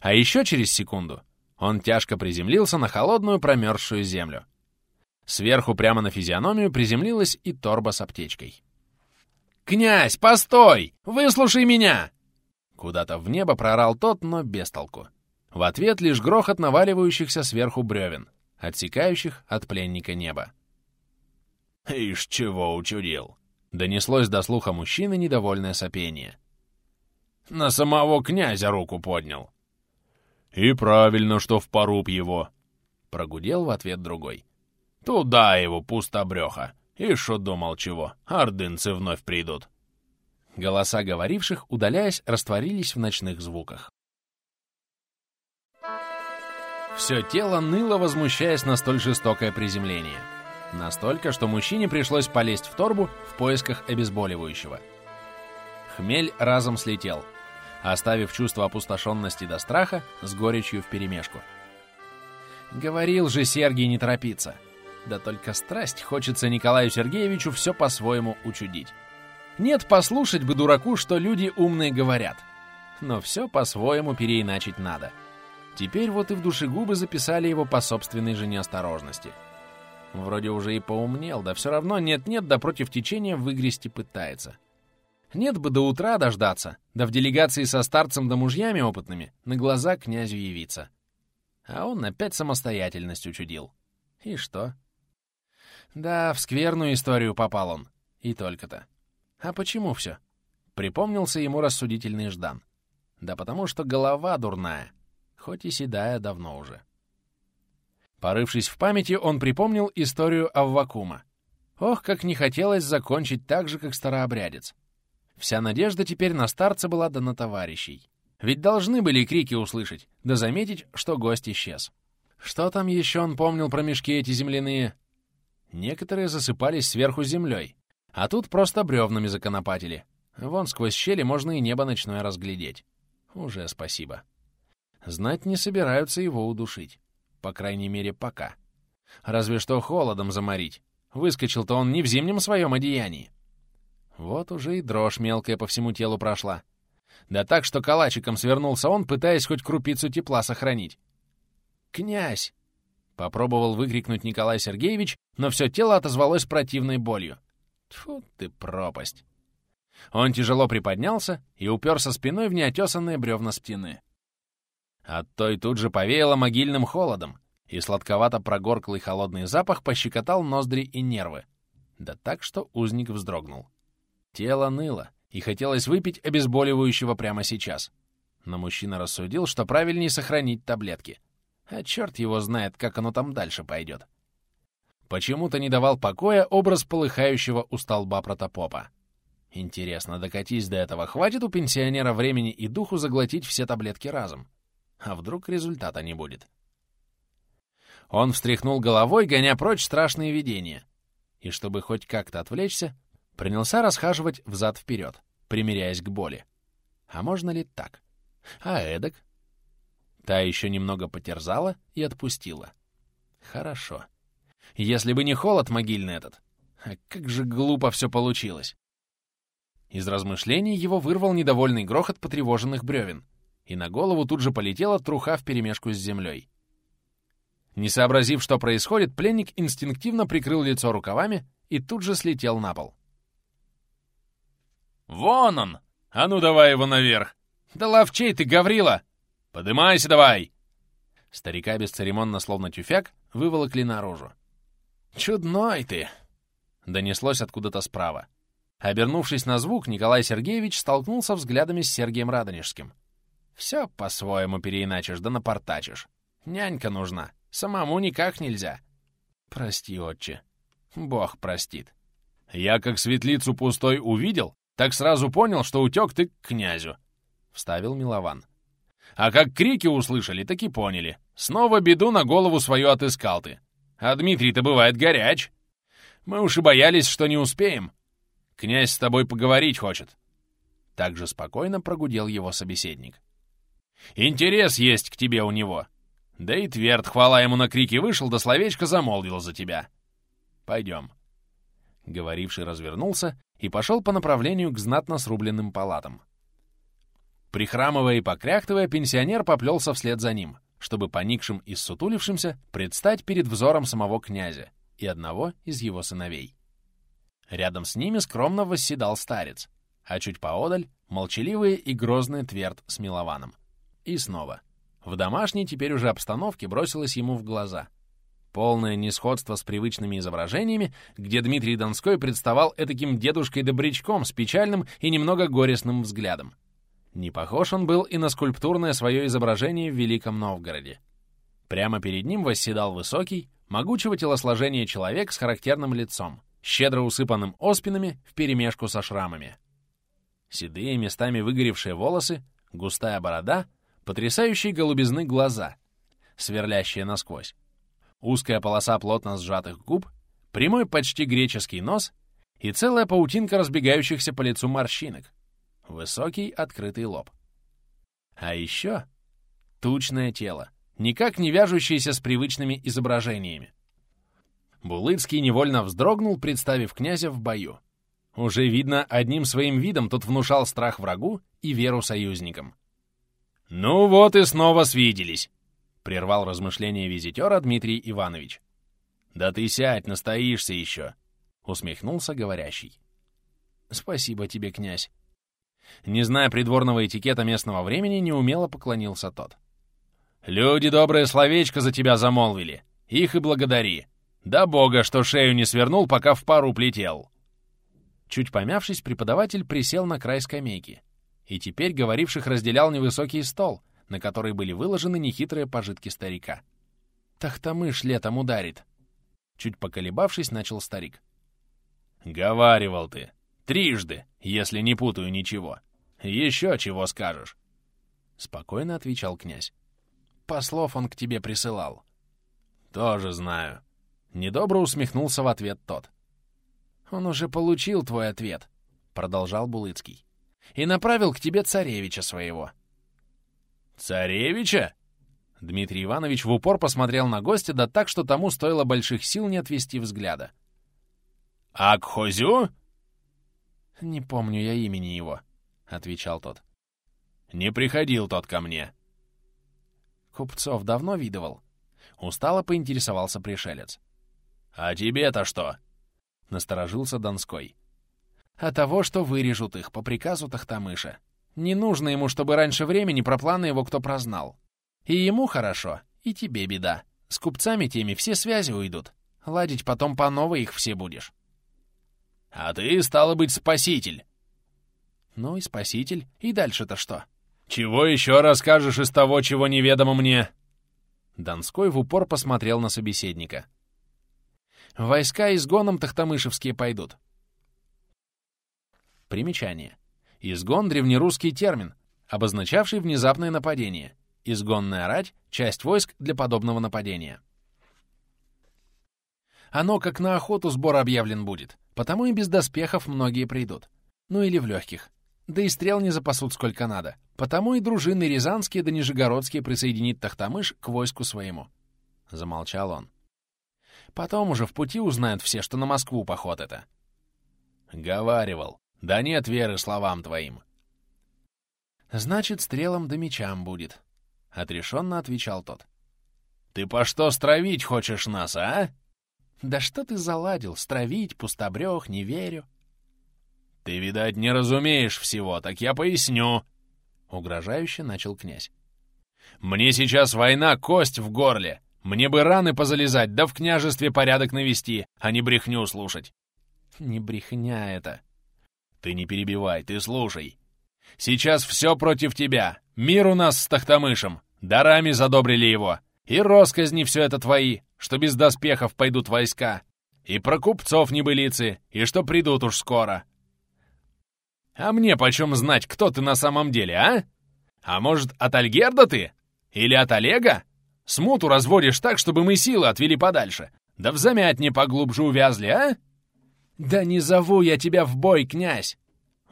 А еще через секунду он тяжко приземлился на холодную промерзшую землю. Сверху прямо на физиономию приземлилась и торба с аптечкой. «Князь, постой! Выслушай меня!» Куда-то в небо прорал тот, но без толку. В ответ лишь грохот наваливающихся сверху бревен, отсекающих от пленника неба. «Ишь, чего учудил!» — донеслось до слуха мужчины недовольное сопение. «На самого князя руку поднял!» «И правильно, что в поруб его!» — прогудел в ответ другой. «Туда его, пустобреха! И шо думал чего, ордынцы вновь придут!» Голоса говоривших, удаляясь, растворились в ночных звуках. Все тело ныло, возмущаясь на столь жестокое приземление. Настолько, что мужчине пришлось полезть в торбу в поисках обезболивающего. Хмель разом слетел, оставив чувство опустошенности до страха с горечью вперемешку. Говорил же Сергий не торопиться. Да только страсть хочется Николаю Сергеевичу все по-своему учудить. Нет, послушать бы дураку, что люди умные говорят. Но все по-своему переиначить надо. Теперь вот и в душегубы записали его по собственной же неосторожности. Вроде уже и поумнел, да все равно нет-нет, да против течения выгрести пытается. Нет бы до утра дождаться, да в делегации со старцем да мужьями опытными на глаза князю явиться. А он опять самостоятельность учудил. И что? Да, в скверную историю попал он. И только-то. А почему все? Припомнился ему рассудительный Ждан. Да потому что голова дурная, хоть и седая давно уже. Порывшись в памяти, он припомнил историю Аввакума. Ох, как не хотелось закончить так же, как старообрядец. Вся надежда теперь на старца была да на товарищей. Ведь должны были крики услышать, да заметить, что гость исчез. Что там еще он помнил про мешки эти земляные? Некоторые засыпались сверху землей, а тут просто бревнами законопатили. Вон сквозь щели можно и небо ночное разглядеть. Уже спасибо. Знать не собираются его удушить. По крайней мере, пока. Разве что холодом заморить. Выскочил-то он не в зимнем своем одеянии. Вот уже и дрожь мелкая по всему телу прошла. Да так, что калачиком свернулся он, пытаясь хоть крупицу тепла сохранить. «Князь!» — попробовал выкрикнуть Николай Сергеевич, но все тело отозвалось противной болью. Тьфу ты, пропасть! Он тяжело приподнялся и уперся спиной в неотесанные бревна стены. От той тут же повеяло могильным холодом, и сладковато прогорклый холодный запах пощекотал ноздри и нервы. Да так, что узник вздрогнул. Тело ныло, и хотелось выпить обезболивающего прямо сейчас. Но мужчина рассудил, что правильнее сохранить таблетки. А черт его знает, как оно там дальше пойдет. Почему-то не давал покоя образ полыхающего у столба протопопа. Интересно, докатись до этого, хватит у пенсионера времени и духу заглотить все таблетки разом? А вдруг результата не будет? Он встряхнул головой, гоня прочь страшные видения. И чтобы хоть как-то отвлечься, принялся расхаживать взад-вперед, примиряясь к боли. А можно ли так? А эдак? Та еще немного потерзала и отпустила. Хорошо. Если бы не холод могильный этот. А как же глупо все получилось. Из размышлений его вырвал недовольный грохот потревоженных бревен, и на голову тут же полетела труха вперемешку с землей. Не сообразив, что происходит, пленник инстинктивно прикрыл лицо рукавами и тут же слетел на пол. «Вон он! А ну давай его наверх! Да ловчей ты, Гаврила! Подымайся давай!» Старика бесцеремонно, словно тюфяк, выволокли наружу. «Чудной ты!» — донеслось откуда-то справа. Обернувшись на звук, Николай Сергеевич столкнулся взглядами с Сергием Радонежским. «Все по-своему переиначишь, да напортачишь. Нянька нужна, самому никак нельзя. Прости, отче. Бог простит. Я как светлицу пустой увидел, так сразу понял, что утек ты к князю», — вставил Милован. «А как крики услышали, так и поняли. Снова беду на голову свою отыскал ты. А Дмитрий-то бывает горяч. Мы уж и боялись, что не успеем, Князь с тобой поговорить хочет. Так же спокойно прогудел его собеседник. Интерес есть к тебе у него. Да и Тверд, хвала ему на крики, вышел, да словечко замолвил за тебя. Пойдем. Говоривший развернулся и пошел по направлению к знатно срубленным палатам. Прихрамывая и покряхтывая, пенсионер поплелся вслед за ним, чтобы поникшим и ссутулившимся предстать перед взором самого князя и одного из его сыновей. Рядом с ними скромно восседал старец, а чуть поодаль — молчаливый и грозный Тверд с Милованом. И снова. В домашней теперь уже обстановке бросилось ему в глаза. Полное несходство с привычными изображениями, где Дмитрий Донской представал этаким дедушкой-добрячком с печальным и немного горестным взглядом. Не похож он был и на скульптурное свое изображение в Великом Новгороде. Прямо перед ним восседал высокий, могучего телосложения человек с характерным лицом, щедро усыпанным оспинами вперемешку со шрамами. Седые, местами выгоревшие волосы, густая борода, потрясающие голубизны глаза, сверлящие насквозь, узкая полоса плотно сжатых губ, прямой почти греческий нос и целая паутинка разбегающихся по лицу морщинок, высокий открытый лоб. А еще тучное тело, никак не вяжущееся с привычными изображениями. Булыцкий невольно вздрогнул, представив князя в бою. Уже видно, одним своим видом тот внушал страх врагу и веру союзникам. «Ну вот и снова свиделись!» — прервал размышления визитера Дмитрий Иванович. «Да ты сядь, настоишься еще!» — усмехнулся говорящий. «Спасибо тебе, князь!» Не зная придворного этикета местного времени, неумело поклонился тот. «Люди доброе словечко за тебя замолвили. Их и благодари. Да бога, что шею не свернул, пока в пару плетел. Чуть помявшись, преподаватель присел на край скамейки. И теперь говоривших разделял невысокий стол, на который были выложены нехитрые пожитки старика. «Тахтамыш летом ударит!» Чуть поколебавшись, начал старик. «Говаривал ты. Трижды, если не путаю ничего. Еще чего скажешь?» Спокойно отвечал князь. «Послов он к тебе присылал». «Тоже знаю», Недобро усмехнулся в ответ тот. «Он уже получил твой ответ», — продолжал Булыцкий. «И направил к тебе царевича своего». «Царевича?» Дмитрий Иванович в упор посмотрел на гостя, да так, что тому стоило больших сил не отвести взгляда. «А к Хозю?» «Не помню я имени его», — отвечал тот. «Не приходил тот ко мне». «Купцов давно видывал?» Устало поинтересовался пришелец. «А тебе-то что?» — насторожился Донской. «А того, что вырежут их по приказу Тахтамыша. Не нужно ему, чтобы раньше времени про планы его кто прознал. И ему хорошо, и тебе беда. С купцами теми все связи уйдут. Ладить потом по новой их все будешь». «А ты, стало быть, спаситель!» «Ну и спаситель. И дальше-то что?» «Чего еще расскажешь из того, чего неведомо мне?» Донской в упор посмотрел на собеседника. Войска изгоном тахтамышевские пойдут. Примечание. Изгон — древнерусский термин, обозначавший внезапное нападение. Изгонная рать — часть войск для подобного нападения. Оно как на охоту сбор объявлен будет, потому и без доспехов многие придут. Ну или в легких. Да и стрел не запасут сколько надо, потому и дружины рязанские да нижегородские присоединит Тахтамыш к войску своему. Замолчал он. Потом уже в пути узнают все, что на Москву поход это. Говаривал. Да нет веры словам твоим. Значит, стрелом да мечам будет, — отрешенно отвечал тот. Ты по что стравить хочешь нас, а? Да что ты заладил, стравить, пустобрех, не верю. Ты, видать, не разумеешь всего, так я поясню. Угрожающе начал князь. Мне сейчас война, кость в горле. Мне бы раны позалезать, да в княжестве порядок навести, а не брехню слушать. Не брехня это. Ты не перебивай, ты слушай. Сейчас все против тебя. Мир у нас с Тахтамышем. Дарами задобрили его. И росказни все это твои, что без доспехов пойдут войска. И про купцов небылицы, и что придут уж скоро. А мне почем знать, кто ты на самом деле, а? А может, от Альгерда ты? Или от Олега? Смуту разводишь так, чтобы мы силы отвели подальше. Да в замятне поглубже увязли, а? Да не зову я тебя в бой, князь!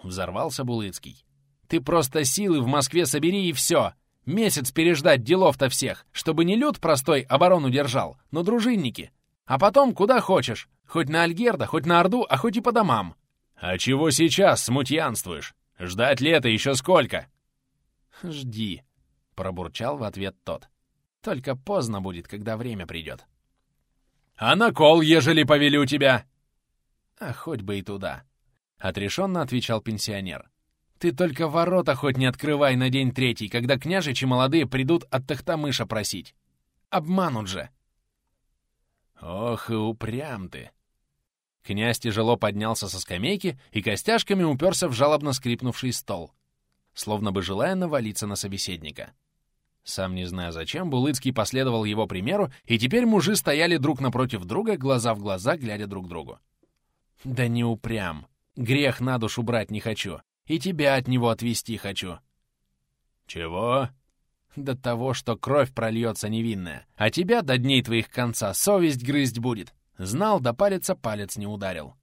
Взорвался Булыцкий. Ты просто силы в Москве собери и все. Месяц переждать делов-то всех, чтобы не люд простой оборону держал, но дружинники. А потом куда хочешь. Хоть на Альгерда, хоть на Орду, а хоть и по домам. А чего сейчас смутьянствуешь? Ждать лета еще сколько? Жди, пробурчал в ответ тот. Только поздно будет, когда время придет. А на кол, ежели повелю тебя? А хоть бы и туда. Отрешенно отвечал пенсионер. Ты только ворота хоть не открывай на день третий, когда княжичи молодые придут от Тахтамыша просить. Обманут же. Ох и упрям ты. Князь тяжело поднялся со скамейки и костяшками уперся в жалобно скрипнувший стол, словно бы желая навалиться на собеседника. Сам не зная зачем, Булыцкий последовал его примеру, и теперь мужи стояли друг напротив друга, глаза в глаза, глядя друг другу. «Да не упрям. Грех на душу брать не хочу. И тебя от него отвести хочу». «Чего?» «До того, что кровь прольется невинная, а тебя до дней твоих конца совесть грызть будет. Знал, да палец палец не ударил».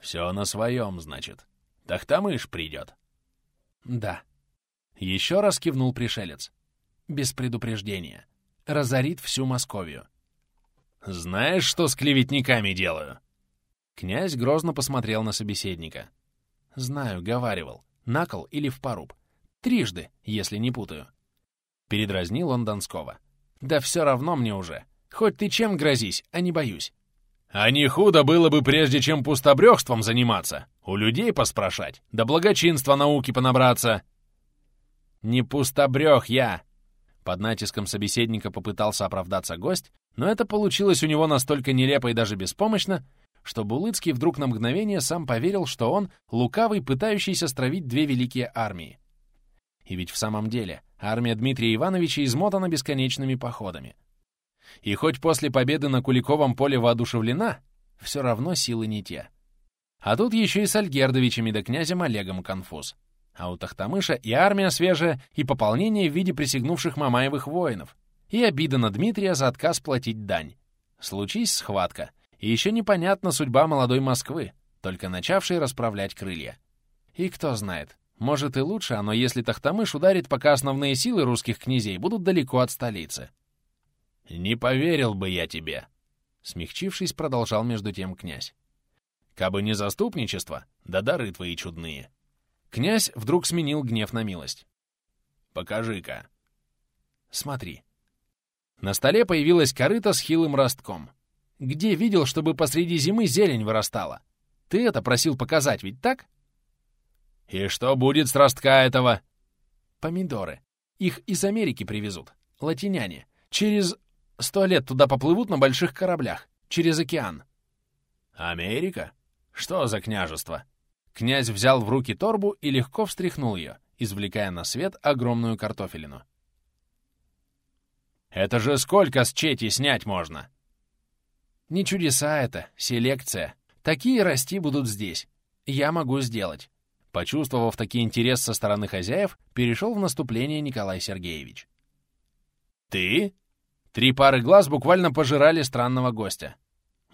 «Все на своем, значит. Тахтамыш придет». «Да». Еще раз кивнул пришелец. Без предупреждения. Разорит всю Московию. «Знаешь, что с клеветниками делаю?» Князь грозно посмотрел на собеседника. «Знаю, говаривал. На кол или в поруб. Трижды, если не путаю». Передразнил он Донского. «Да все равно мне уже. Хоть ты чем грозись, а не боюсь». «А не худо было бы, прежде чем пустобрёхством заниматься, у людей поспрашать, да благочинства науки понабраться». «Не пустобрёх я!» Под натиском собеседника попытался оправдаться гость, но это получилось у него настолько нелепо и даже беспомощно, что Булыцкий вдруг на мгновение сам поверил, что он — лукавый, пытающийся стравить две великие армии. И ведь в самом деле армия Дмитрия Ивановича измотана бесконечными походами. И хоть после победы на Куликовом поле воодушевлена, все равно силы не те. А тут еще и с Альгердовичами да князем Олегом конфуз. А у Тахтамыша и армия свежая, и пополнение в виде присягнувших Мамаевых воинов, и обида на Дмитрия за отказ платить дань. Случись схватка, и еще непонятна судьба молодой Москвы, только начавшей расправлять крылья. И кто знает, может и лучше оно, если Тахтамыш ударит, пока основные силы русских князей будут далеко от столицы. «Не поверил бы я тебе», — смягчившись, продолжал между тем князь. «Кабы не заступничество, да дары твои чудные». Князь вдруг сменил гнев на милость. «Покажи-ка». «Смотри». На столе появилась корыта с хилым ростком. Где видел, чтобы посреди зимы зелень вырастала? Ты это просил показать, ведь так? И что будет с ростка этого? Помидоры. Их из Америки привезут. Латиняне. Через сто лет туда поплывут на больших кораблях. Через океан. Америка? Что за княжество? Князь взял в руки торбу и легко встряхнул ее, извлекая на свет огромную картофелину. «Это же сколько с чети снять можно?» Не чудеса это, селекция. Такие расти будут здесь. Я могу сделать. Почувствовав такой интерес со стороны хозяев, перешел в наступление Николай Сергеевич. «Ты?» Три пары глаз буквально пожирали странного гостя.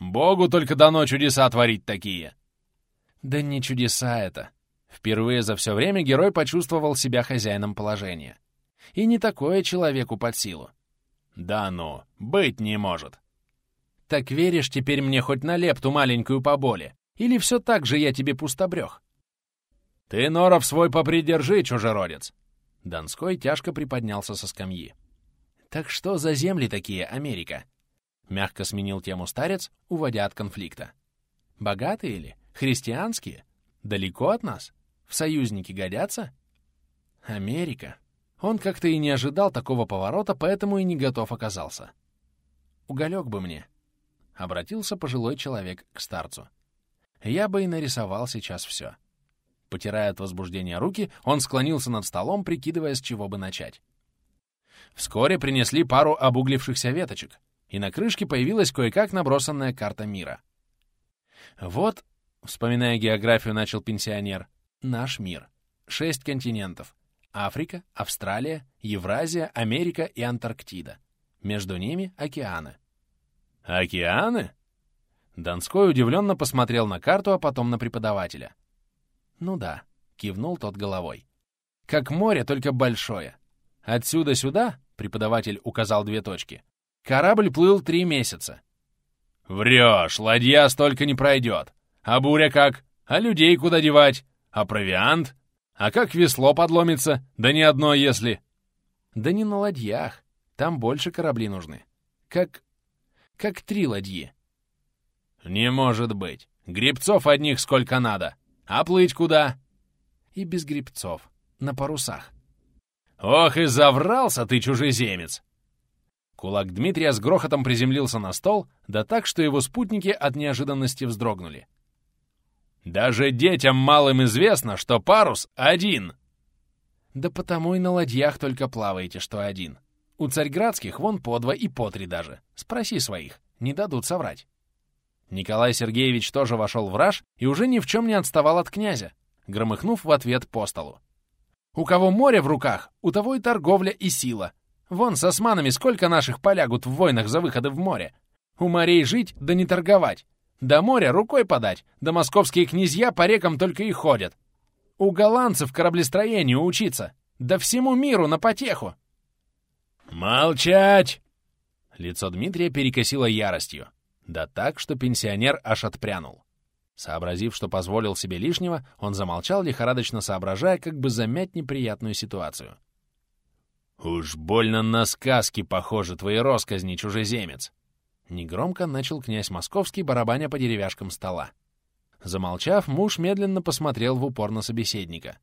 «Богу только дано чудеса творить такие!» Да не чудеса это. Впервые за все время герой почувствовал себя хозяином положения. И не такое человеку под силу. «Да ну, быть не может!» Так веришь теперь мне хоть на лепту маленькую поболе? Или все так же я тебе пустобрех? Ты норов свой попридержи, чужеродец. Донской тяжко приподнялся со скамьи. Так что за земли такие, Америка? Мягко сменил тему старец, уводя от конфликта. Богатые ли? Христианские? Далеко от нас? В союзники годятся? Америка. Он как-то и не ожидал такого поворота, поэтому и не готов оказался. Уголек бы мне. Обратился пожилой человек к старцу. Я бы и нарисовал сейчас все. Потирая от возбуждения руки, он склонился над столом, прикидывая, с чего бы начать. Вскоре принесли пару обуглившихся веточек, и на крышке появилась кое-как набросанная карта мира. Вот, вспоминая географию, начал пенсионер, наш мир. Шесть континентов. Африка, Австралия, Евразия, Америка и Антарктида. Между ними океаны. «Океаны?» Донской удивленно посмотрел на карту, а потом на преподавателя. «Ну да», — кивнул тот головой. «Как море, только большое. Отсюда сюда, — преподаватель указал две точки, — корабль плыл три месяца». «Врешь, ладья столько не пройдет. А буря как? А людей куда девать? А провиант? А как весло подломится? Да не одно, если...» «Да не на ладьях. Там больше корабли нужны. Как... как три ладьи». «Не может быть. Грибцов одних сколько надо. А плыть куда?» «И без грибцов. На парусах». «Ох и заврался ты, чужеземец!» Кулак Дмитрия с грохотом приземлился на стол, да так, что его спутники от неожиданности вздрогнули. «Даже детям малым известно, что парус один!» «Да потому и на ладьях только плаваете, что один. У царьградских вон по два и по три даже. Спроси своих, не дадут соврать». Николай Сергеевич тоже вошел в раж и уже ни в чем не отставал от князя, громыхнув в ответ по столу. «У кого море в руках, у того и торговля, и сила. Вон с османами сколько наших полягут в войнах за выходы в море. У морей жить, да не торговать. До моря рукой подать, да московские князья по рекам только и ходят. У голландцев кораблестроению учиться, да всему миру на потеху». «Молчать!» Лицо Дмитрия перекосило яростью. Да так, что пенсионер аж отпрянул. Сообразив, что позволил себе лишнего, он замолчал, лихорадочно соображая, как бы замять неприятную ситуацию. «Уж больно на сказки похожи твои росказни, чужеземец!» Негромко начал князь Московский, барабаня по деревяшкам стола. Замолчав, муж медленно посмотрел в упор на собеседника.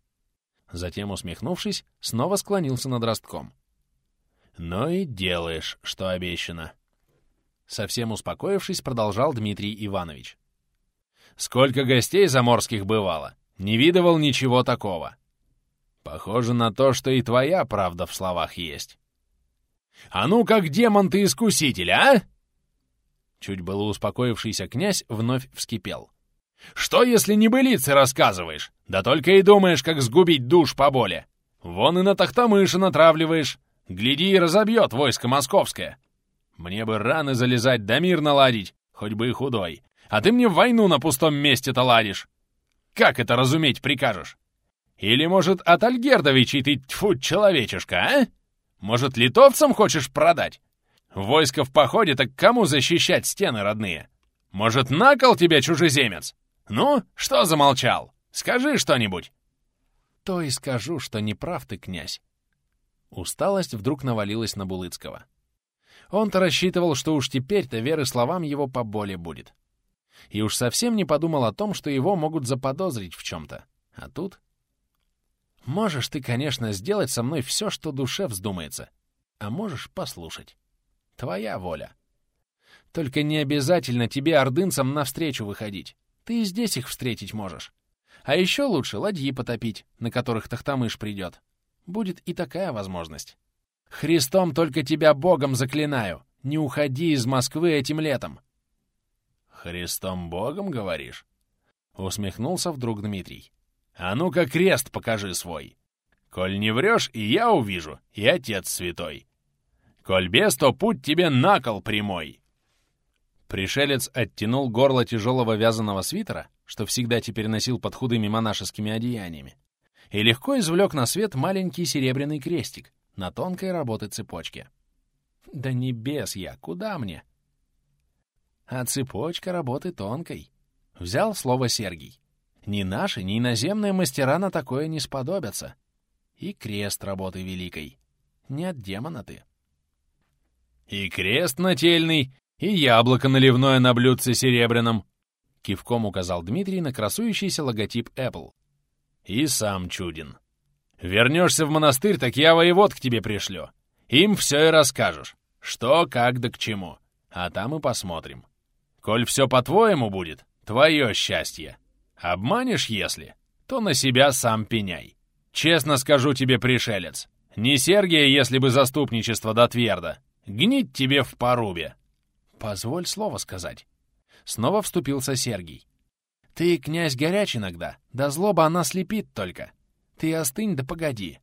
Затем, усмехнувшись, снова склонился над ростком. «Ну и делаешь, что обещано!» Совсем успокоившись, продолжал Дмитрий Иванович. «Сколько гостей заморских бывало! Не видывал ничего такого! Похоже на то, что и твоя правда в словах есть. А ну как демон ты искуситель, а?» Чуть было успокоившийся князь вновь вскипел. «Что, если небылицы рассказываешь? Да только и думаешь, как сгубить душ поболе. Вон и на Тахтамыша натравливаешь. Гляди, и разобьет войско московское. Мне бы раны залезать да мир наладить, хоть бы и худой. А ты мне войну на пустом месте-то ладишь. Как это разуметь прикажешь? Или, может, от Альгердовичей ты, тьфу, человечишка, а? Может, литовцам хочешь продать? Войско в походе, так кому защищать стены родные? Может, накол тебя, чужеземец? Ну, что замолчал? Скажи что-нибудь. То и скажу, что не прав ты, князь. Усталость вдруг навалилась на Булыцкого. Он-то рассчитывал, что уж теперь-то веры словам его поболе будет. И уж совсем не подумал о том, что его могут заподозрить в чем-то. А тут... Можешь ты, конечно, сделать со мной все, что душе вздумается. А можешь послушать. Твоя воля. Только не обязательно тебе, ордынцам, навстречу выходить. Ты и здесь их встретить можешь. А еще лучше ладьи потопить, на которых Тахтамыш придет. Будет и такая возможность. Христом только тебя Богом заклинаю. Не уходи из Москвы этим летом. Христом Богом, говоришь? Усмехнулся вдруг Дмитрий. А ну-ка крест покажи свой. Коль не врешь, и я увижу, и Отец Святой. Коль без, то путь тебе на кол прямой. Пришелец оттянул горло тяжелого вязаного свитера, что всегда теперь носил под худыми монашескими одеяниями, и легко извлек на свет маленький серебряный крестик, на тонкой работы цепочке. Да небес я, куда мне? А цепочка работы тонкой. Взял слово Сергий. Ни наши, ни иноземные мастера на такое не сподобятся. И крест работы великой. Не от демона ты. И крест нательный, и яблоко наливное на блюдце серебряном. Кивком указал Дмитрий на красующийся логотип Apple. И сам чуден. Вернешься в монастырь, так я воевод к тебе пришлю. Им все и расскажешь. Что, как да к чему. А там и посмотрим. Коль все по-твоему будет, твое счастье. Обманешь, если, то на себя сам пеняй. Честно скажу тебе, пришелец, не Сергия, если бы заступничество да твердо. Гнить тебе в порубе. Позволь слово сказать. Снова вступился Сергий. Ты, князь, горяч иногда, да злоба она слепит только. Ты остынь да погоди.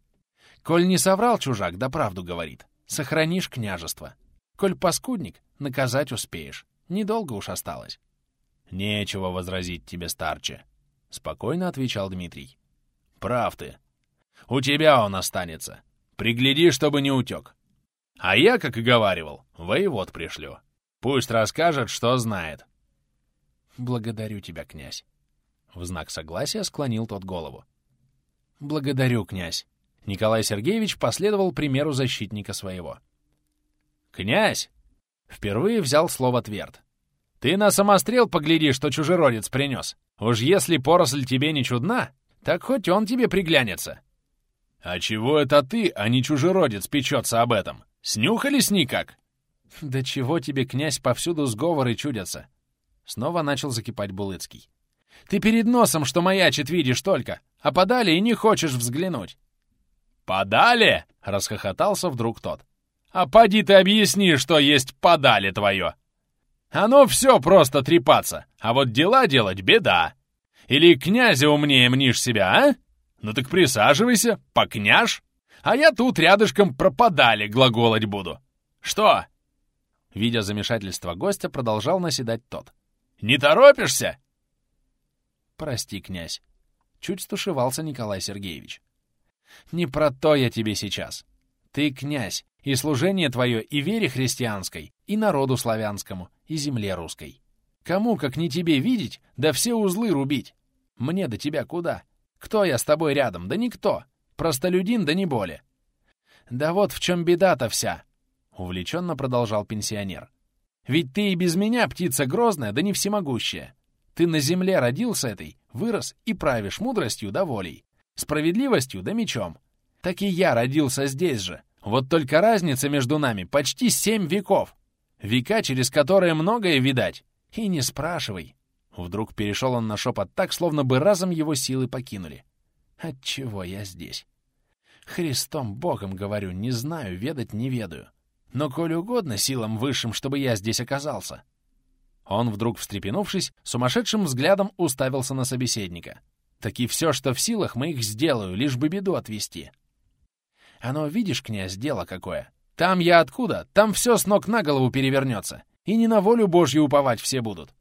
Коль не соврал чужак, да правду говорит, сохранишь княжество. Коль паскудник, наказать успеешь. Недолго уж осталось. «Нечего возразить тебе, старче», — спокойно отвечал Дмитрий. «Прав ты. У тебя он останется. Пригляди, чтобы не утек. А я, как и говаривал, воевод пришлю. Пусть расскажет, что знает». «Благодарю тебя, князь». В знак согласия склонил тот голову. «Благодарю, князь». Николай Сергеевич последовал примеру защитника своего. «Князь!» Впервые взял слово Тверд. «Ты на самострел погляди, что чужеродец принес. Уж если поросль тебе не чудна, так хоть он тебе приглянется». «А чего это ты, а не чужеродец, печется об этом? Снюхались никак?» «Да чего тебе, князь, повсюду сговоры чудятся?» Снова начал закипать Булыцкий. «Ты перед носом, что маячит, видишь только, а подали и не хочешь взглянуть». «Подали?» — расхохотался вдруг тот. А поди ты объясни, что есть подали твое. Оно все просто трепаться, а вот дела делать — беда. Или князя умнее мнишь себя, а? Ну так присаживайся, покняж. А я тут рядышком пропадали глаголать буду. Что?» Видя замешательство гостя, продолжал наседать тот. «Не торопишься?» «Прости, князь». Чуть стушевался Николай Сергеевич. «Не про то я тебе сейчас. Ты князь, и служение твое и вере христианской, и народу славянскому, и земле русской. Кому, как не тебе, видеть, да все узлы рубить? Мне до тебя куда? Кто я с тобой рядом? Да никто. Простолюдин, да не более. Да вот в чем беда-то вся, — увлеченно продолжал пенсионер. Ведь ты и без меня птица грозная, да не всемогущая. Ты на земле родился этой, вырос и правишь мудростью да волей, справедливостью да мечом. Так и я родился здесь же, вот только разница между нами почти семь веков. Века, через которые многое видать. И не спрашивай. Вдруг перешел он на шепот так, словно бы разом его силы покинули. Отчего я здесь? Христом Богом говорю, не знаю, ведать не ведаю. Но коль угодно силам высшим, чтобы я здесь оказался. Он вдруг, встрепенувшись, сумасшедшим взглядом уставился на собеседника. Так и все, что в силах, мы их сделаю, лишь бы беду отвести. Оно, видишь, князь, дело какое. Там я откуда? Там все с ног на голову перевернется. И не на волю Божью уповать все будут.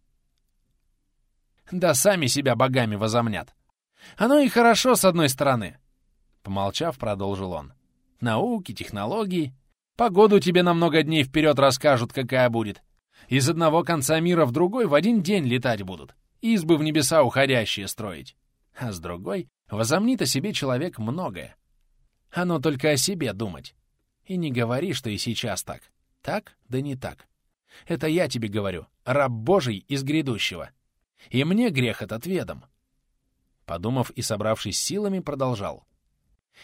Да сами себя богами возомнят. Оно и хорошо, с одной стороны. Помолчав, продолжил он. Науки, технологии. Погоду тебе на много дней вперед расскажут, какая будет. Из одного конца мира в другой в один день летать будут. Избы в небеса уходящие строить. А с другой, возомнит о себе человек многое. Оно только о себе думать. И не говори, что и сейчас так. Так, да не так. Это я тебе говорю, раб Божий из грядущего. И мне грех этот ведом. Подумав и собравшись силами, продолжал.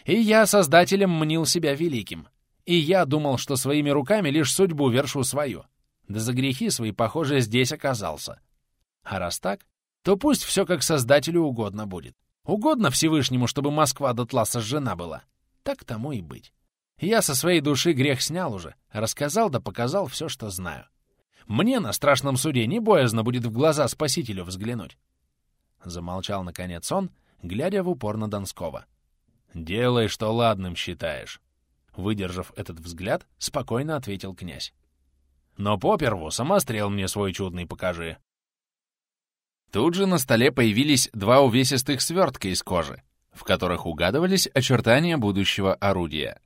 И я создателем мнил себя великим. И я думал, что своими руками лишь судьбу вершу свою. Да за грехи свои, похоже, здесь оказался. А раз так, то пусть все как создателю угодно будет. Угодно Всевышнему, чтобы Москва дотла сожжена была. Так тому и быть. Я со своей души грех снял уже, рассказал да показал все, что знаю. Мне на страшном суде не боязно будет в глаза Спасителю взглянуть. Замолчал, наконец, он, глядя в упор на Донского. «Делай, что ладным считаешь», — выдержав этот взгляд, спокойно ответил князь. «Но поперву самострел мне свой чудный покажи». Тут же на столе появились два увесистых свертка из кожи, в которых угадывались очертания будущего орудия.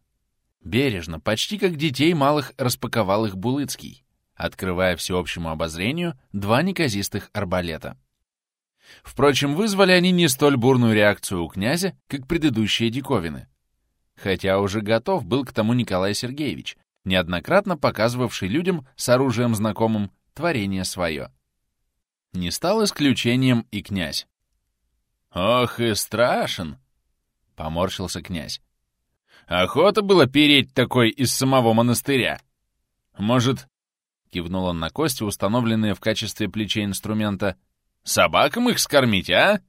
Бережно, почти как детей малых, распаковал их Булыцкий, открывая всеобщему обозрению два неказистых арбалета. Впрочем, вызвали они не столь бурную реакцию у князя, как предыдущие диковины. Хотя уже готов был к тому Николай Сергеевич, неоднократно показывавший людям с оружием знакомым творение свое. Не стал исключением и князь. «Ох и страшен!» — поморщился князь. «Охота было переть такой из самого монастыря. Может, — кивнул он на кости, установленные в качестве плечей инструмента, — собакам их скормить, а?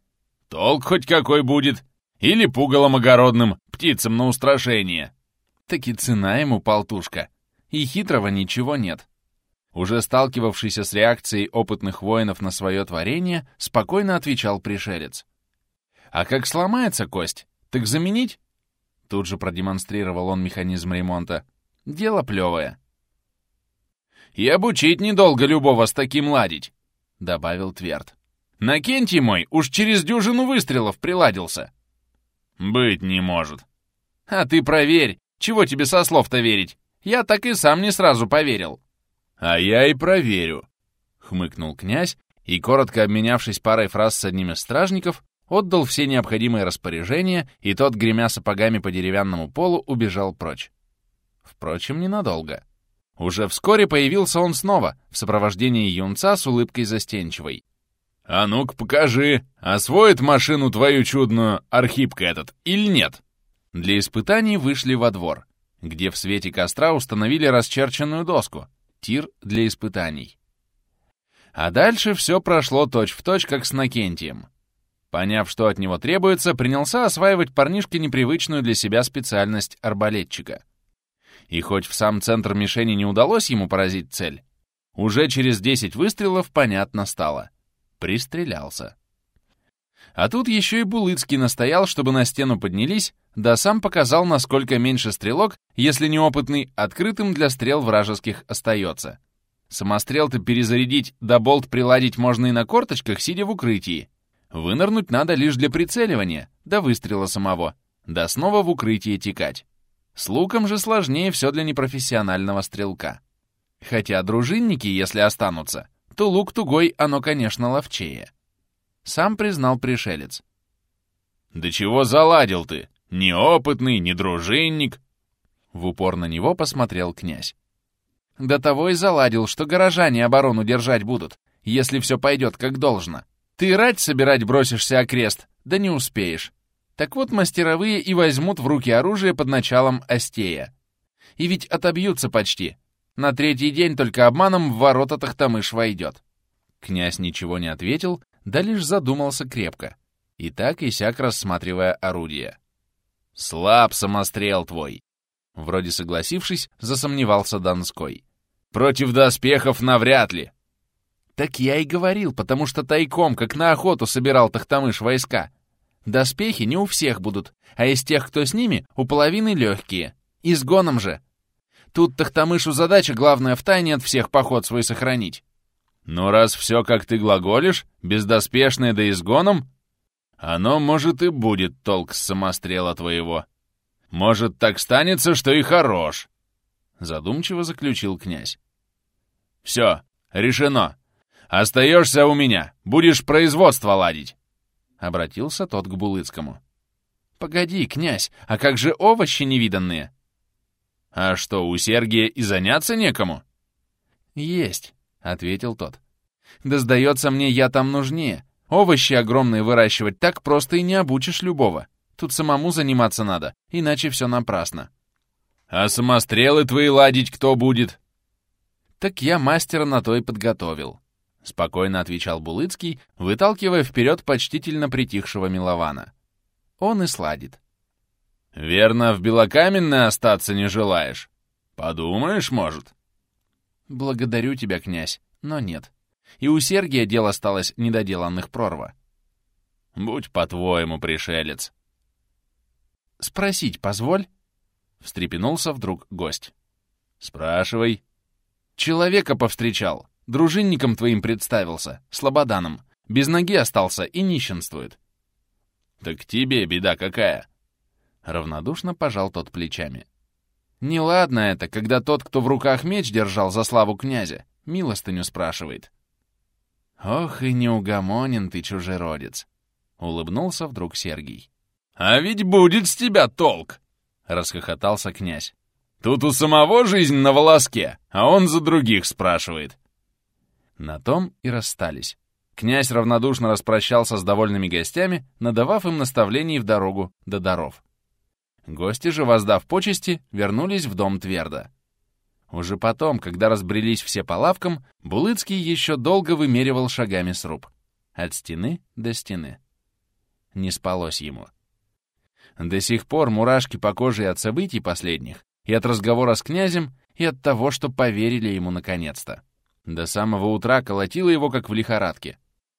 Толк хоть какой будет? Или пугалом огородным, птицам на устрашение?» Таки цена ему полтушка. И хитрого ничего нет. Уже сталкивавшийся с реакцией опытных воинов на свое творение, спокойно отвечал пришелец. «А как сломается кость, так заменить?» Тут же продемонстрировал он механизм ремонта. «Дело плевое». «И обучить недолго любого с таким ладить», — добавил Тверд. «Накентий мой уж через дюжину выстрелов приладился». «Быть не может». «А ты проверь, чего тебе со слов-то верить? Я так и сам не сразу поверил». «А я и проверю», — хмыкнул князь, и, коротко обменявшись парой фраз с одним из стражников, отдал все необходимые распоряжения, и тот, гремя сапогами по деревянному полу, убежал прочь. Впрочем, ненадолго. Уже вскоре появился он снова, в сопровождении юнца с улыбкой застенчивой. «А ну-ка покажи, освоит машину твою чудную Архипка этот или нет?» Для испытаний вышли во двор, где в свете костра установили расчерченную доску, тир для испытаний. А дальше все прошло точь-в-точь, точь, как с Накентием. Поняв, что от него требуется, принялся осваивать парнишке непривычную для себя специальность арбалетчика. И хоть в сам центр мишени не удалось ему поразить цель, уже через 10 выстрелов понятно стало. Пристрелялся. А тут еще и Булыцкий настоял, чтобы на стену поднялись, да сам показал, насколько меньше стрелок, если неопытный, открытым для стрел вражеских остается. Самострел-то перезарядить да болт приладить можно и на корточках, сидя в укрытии. Вынырнуть надо лишь для прицеливания, до выстрела самого, да снова в укрытие текать. С луком же сложнее все для непрофессионального стрелка. Хотя дружинники, если останутся, то лук тугой, оно, конечно, ловчее. Сам признал пришелец. «Да чего заладил ты? Неопытный, не дружинник!» В упор на него посмотрел князь. «До того и заладил, что горожане оборону держать будут, если все пойдет как должно. Ты рать собирать бросишься окрест, да не успеешь. Так вот мастеровые и возьмут в руки оружие под началом Остея. И ведь отобьются почти. На третий день только обманом в ворота Тахтамыш войдет». Князь ничего не ответил, да лишь задумался крепко, и так и сяк рассматривая орудие. «Слаб самострел твой!» Вроде согласившись, засомневался Донской. «Против доспехов навряд ли!» «Так я и говорил, потому что тайком, как на охоту собирал Тахтамыш войска. Доспехи не у всех будут, а из тех, кто с ними, у половины легкие. Изгоном же. Тут Тахтамышу задача главная в тайне от всех поход свой сохранить. Но раз все, как ты глаголишь, бездоспешное да изгоном, оно, может, и будет толк с самострела твоего. Может, так станется, что и хорош, — задумчиво заключил князь. Все, решено. Остаешься у меня, будешь производство ладить. Обратился тот к Булыцкому. «Погоди, князь, а как же овощи невиданные?» «А что, у Сергия и заняться некому?» «Есть. — ответил тот. «Да сдается мне, я там нужнее. Овощи огромные выращивать так просто и не обучишь любого. Тут самому заниматься надо, иначе все напрасно». «А самострелы твои ладить кто будет?» «Так я мастера на то и подготовил», — спокойно отвечал Булыцкий, выталкивая вперед почтительно притихшего Милована. «Он и сладит». «Верно, в Белокаменной остаться не желаешь? Подумаешь, может?» «Благодарю тебя, князь, но нет. И у Сергия дело осталось недоделанных прорва». «Будь по-твоему, пришелец». «Спросить позволь?» — встрепенулся вдруг гость. «Спрашивай». «Человека повстречал, дружинником твоим представился, слободаном, без ноги остался и нищенствует». «Так тебе беда какая?» Равнодушно пожал тот плечами. Неладно это, когда тот, кто в руках меч держал за славу князя, милостыню спрашивает. «Ох и неугомонен ты, чужеродец!» — улыбнулся вдруг Сергий. «А ведь будет с тебя толк!» — расхохотался князь. «Тут у самого жизнь на волоске, а он за других спрашивает». На том и расстались. Князь равнодушно распрощался с довольными гостями, надавав им наставлений в дорогу до даров. Гости же, воздав почести, вернулись в дом твердо. Уже потом, когда разбрелись все по лавкам, Булыцкий еще долго вымеривал шагами сруб. От стены до стены. Не спалось ему. До сих пор мурашки по коже от событий последних, и от разговора с князем, и от того, что поверили ему наконец-то. До самого утра колотило его, как в лихорадке.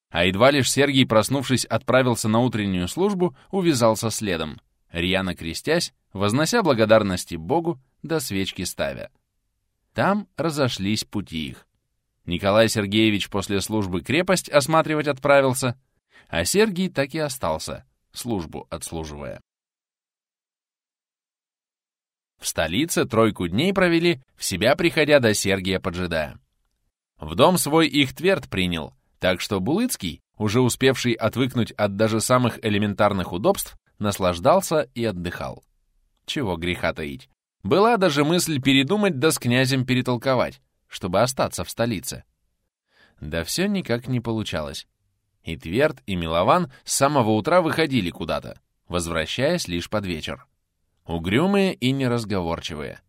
А едва лишь Сергий, проснувшись, отправился на утреннюю службу, увязался следом, рьяно крестясь, вознося благодарности Богу, до свечки ставя. Там разошлись пути их. Николай Сергеевич после службы крепость осматривать отправился, а Сергий так и остался, службу отслуживая. В столице тройку дней провели, в себя приходя до Сергия поджидая. В дом свой их тверд принял, так что Булыцкий, уже успевший отвыкнуть от даже самых элементарных удобств, наслаждался и отдыхал. Чего греха таить. Была даже мысль передумать да с князем перетолковать, чтобы остаться в столице. Да все никак не получалось. И Тверд, и Милован с самого утра выходили куда-то, возвращаясь лишь под вечер. Угрюмые и неразговорчивые.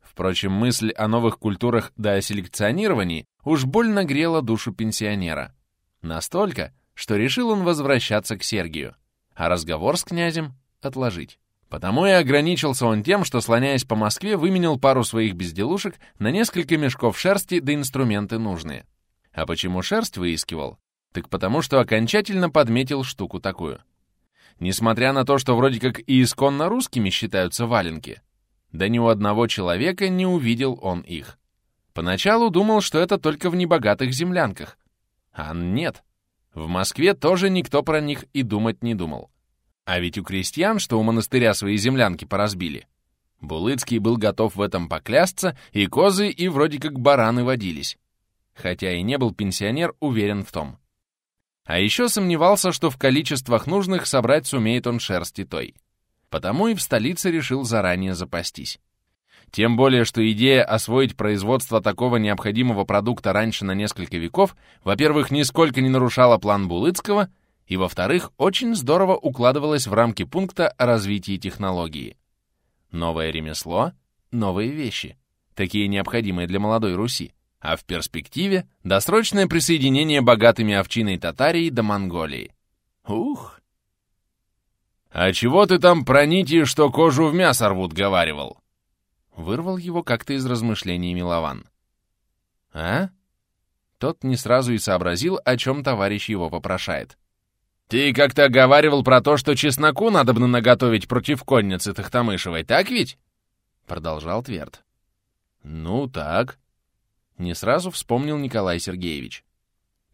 Впрочем, мысль о новых культурах да о селекционировании уж больно грела душу пенсионера. Настолько, что решил он возвращаться к Сергию, а разговор с князем отложить. Потому и ограничился он тем, что, слоняясь по Москве, выменил пару своих безделушек на несколько мешков шерсти да инструменты нужные. А почему шерсть выискивал? Так потому, что окончательно подметил штуку такую. Несмотря на то, что вроде как и исконно русскими считаются валенки, да ни у одного человека не увидел он их. Поначалу думал, что это только в небогатых землянках. А нет. В Москве тоже никто про них и думать не думал. А ведь у крестьян, что у монастыря свои землянки поразбили, Булыцкий был готов в этом поклясться, и козы, и вроде как бараны водились. Хотя и не был пенсионер уверен в том. А еще сомневался, что в количествах нужных собрать сумеет он шерсти той потому и в столице решил заранее запастись. Тем более, что идея освоить производство такого необходимого продукта раньше на несколько веков, во-первых, нисколько не нарушала план Булыцкого, и, во-вторых, очень здорово укладывалась в рамки пункта о развитии технологии. Новое ремесло — новые вещи, такие необходимые для молодой Руси, а в перспективе — досрочное присоединение богатыми овчиной Татарии до Монголии. Ух! «А чего ты там про нити, что кожу в мясо рвут, говаривал?» Вырвал его как-то из размышлений Милован. «А?» Тот не сразу и сообразил, о чем товарищ его попрошает. «Ты как-то говаривал про то, что чесноку надо бы наготовить против конницы Тахтамышевой, так ведь?» Продолжал Тверд. «Ну, так». Не сразу вспомнил Николай Сергеевич.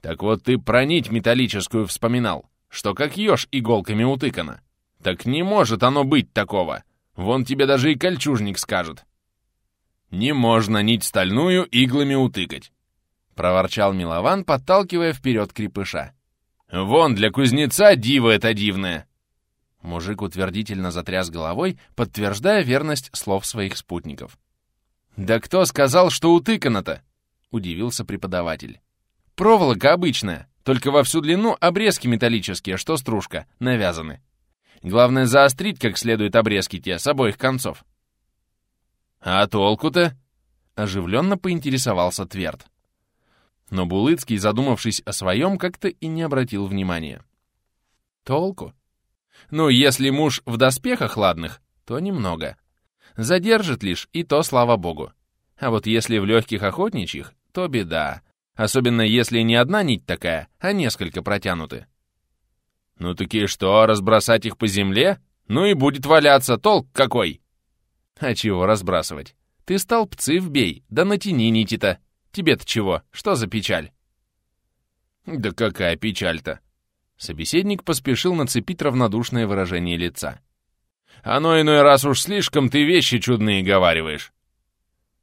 «Так вот ты про нить металлическую вспоминал, что как еж иголками утыкана. Так не может оно быть такого. Вон тебе даже и кольчужник скажет. Не можно нить стальную иглами утыкать. Проворчал Милован, подталкивая вперед крепыша. Вон для кузнеца диво это дивное. Мужик утвердительно затряс головой, подтверждая верность слов своих спутников. «Да кто сказал, что утыкано-то?» — удивился преподаватель. «Проволока обычная, только во всю длину обрезки металлические, что стружка, навязаны. Главное заострить как следует обрезки те с обоих концов. «А толку-то?» — оживленно поинтересовался Тверд. Но Булыцкий, задумавшись о своем, как-то и не обратил внимания. Толку? Ну, если муж в доспехах ладных, то немного. Задержит лишь, и то слава богу. А вот если в легких охотничьих, то беда. Особенно если не одна нить такая, а несколько протянуты. «Ну таки что, разбросать их по земле? Ну и будет валяться, толк какой!» «А чего разбрасывать? Ты столбцы вбей, да натяни нити-то. Тебе-то чего? Что за печаль?» «Да какая печаль-то?» Собеседник поспешил нацепить равнодушное выражение лица. «Оно иной раз уж слишком ты вещи чудные говариваешь.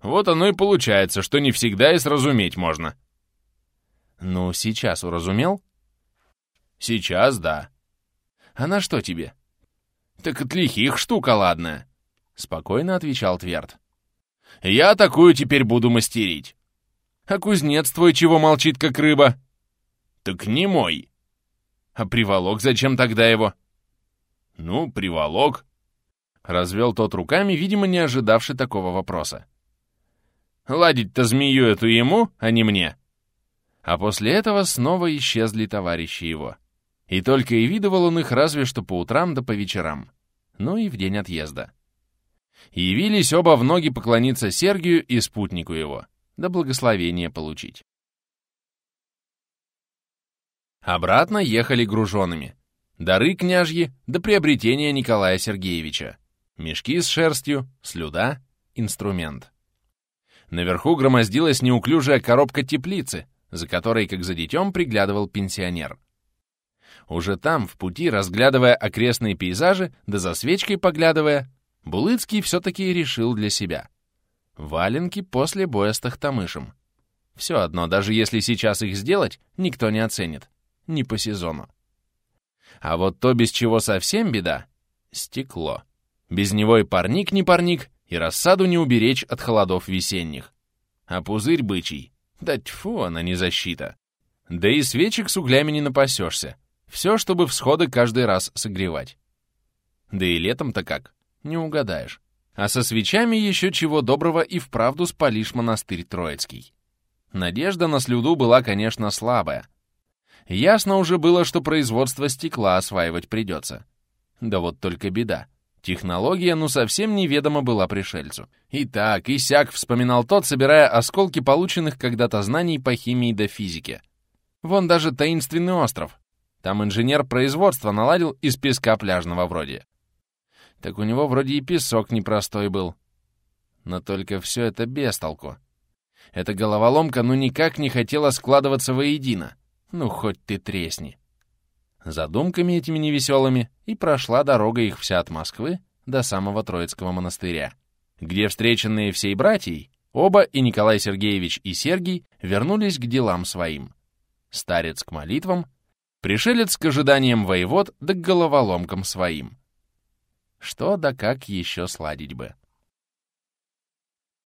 Вот оно и получается, что не всегда и сразуметь можно». Ну, сейчас уразумел? Сейчас, да. А на что тебе? Так от лихих штука ладная, спокойно отвечал Тверд. Я такую теперь буду мастерить. А кузнец твой чего молчит, как рыба? Так не мой. А приволок зачем тогда его? Ну, приволок. Развел тот руками, видимо, не ожидавший такого вопроса. Ладить-то змею эту ему, а не мне. А после этого снова исчезли товарищи его. И только и видывал он их разве что по утрам да по вечерам. Ну и в день отъезда. Явились оба в ноги поклониться Сергию и спутнику его, да благословение получить. Обратно ехали груженными. Дары княжьи до приобретения Николая Сергеевича. Мешки с шерстью, слюда, инструмент. Наверху громоздилась неуклюжая коробка теплицы, за которой, как за детем, приглядывал пенсионер. Уже там, в пути, разглядывая окрестные пейзажи, да за свечкой поглядывая, Булыцкий все-таки решил для себя. Валенки после боя с Тахтамышем. Все одно, даже если сейчас их сделать, никто не оценит. Не по сезону. А вот то, без чего совсем беда — стекло. Без него и парник не парник, и рассаду не уберечь от холодов весенних. А пузырь бычий — да тьфу, она не защита. Да и свечек с углями не напасешься. Все, чтобы всходы каждый раз согревать. Да и летом-то как, не угадаешь. А со свечами еще чего доброго и вправду спалишь монастырь Троицкий. Надежда на слюду была, конечно, слабая. Ясно уже было, что производство стекла осваивать придется. Да вот только беда. Технология, ну, совсем неведома была пришельцу. И так, и сяк вспоминал тот, собирая осколки полученных когда-то знаний по химии да физике. Вон даже таинственный остров. Там инженер производства наладил из песка пляжного вроде. Так у него вроде и песок непростой был. Но только все это без толку. Эта головоломка ну никак не хотела складываться воедино. Ну, хоть ты тресни. Задумками этими невеселыми и прошла дорога их вся от Москвы до самого Троицкого монастыря, где встреченные всей братьей, оба и Николай Сергеевич и Сергий вернулись к делам своим. Старец к молитвам, пришелец к ожиданиям воевод да к головоломкам своим. Что да как еще сладить бы.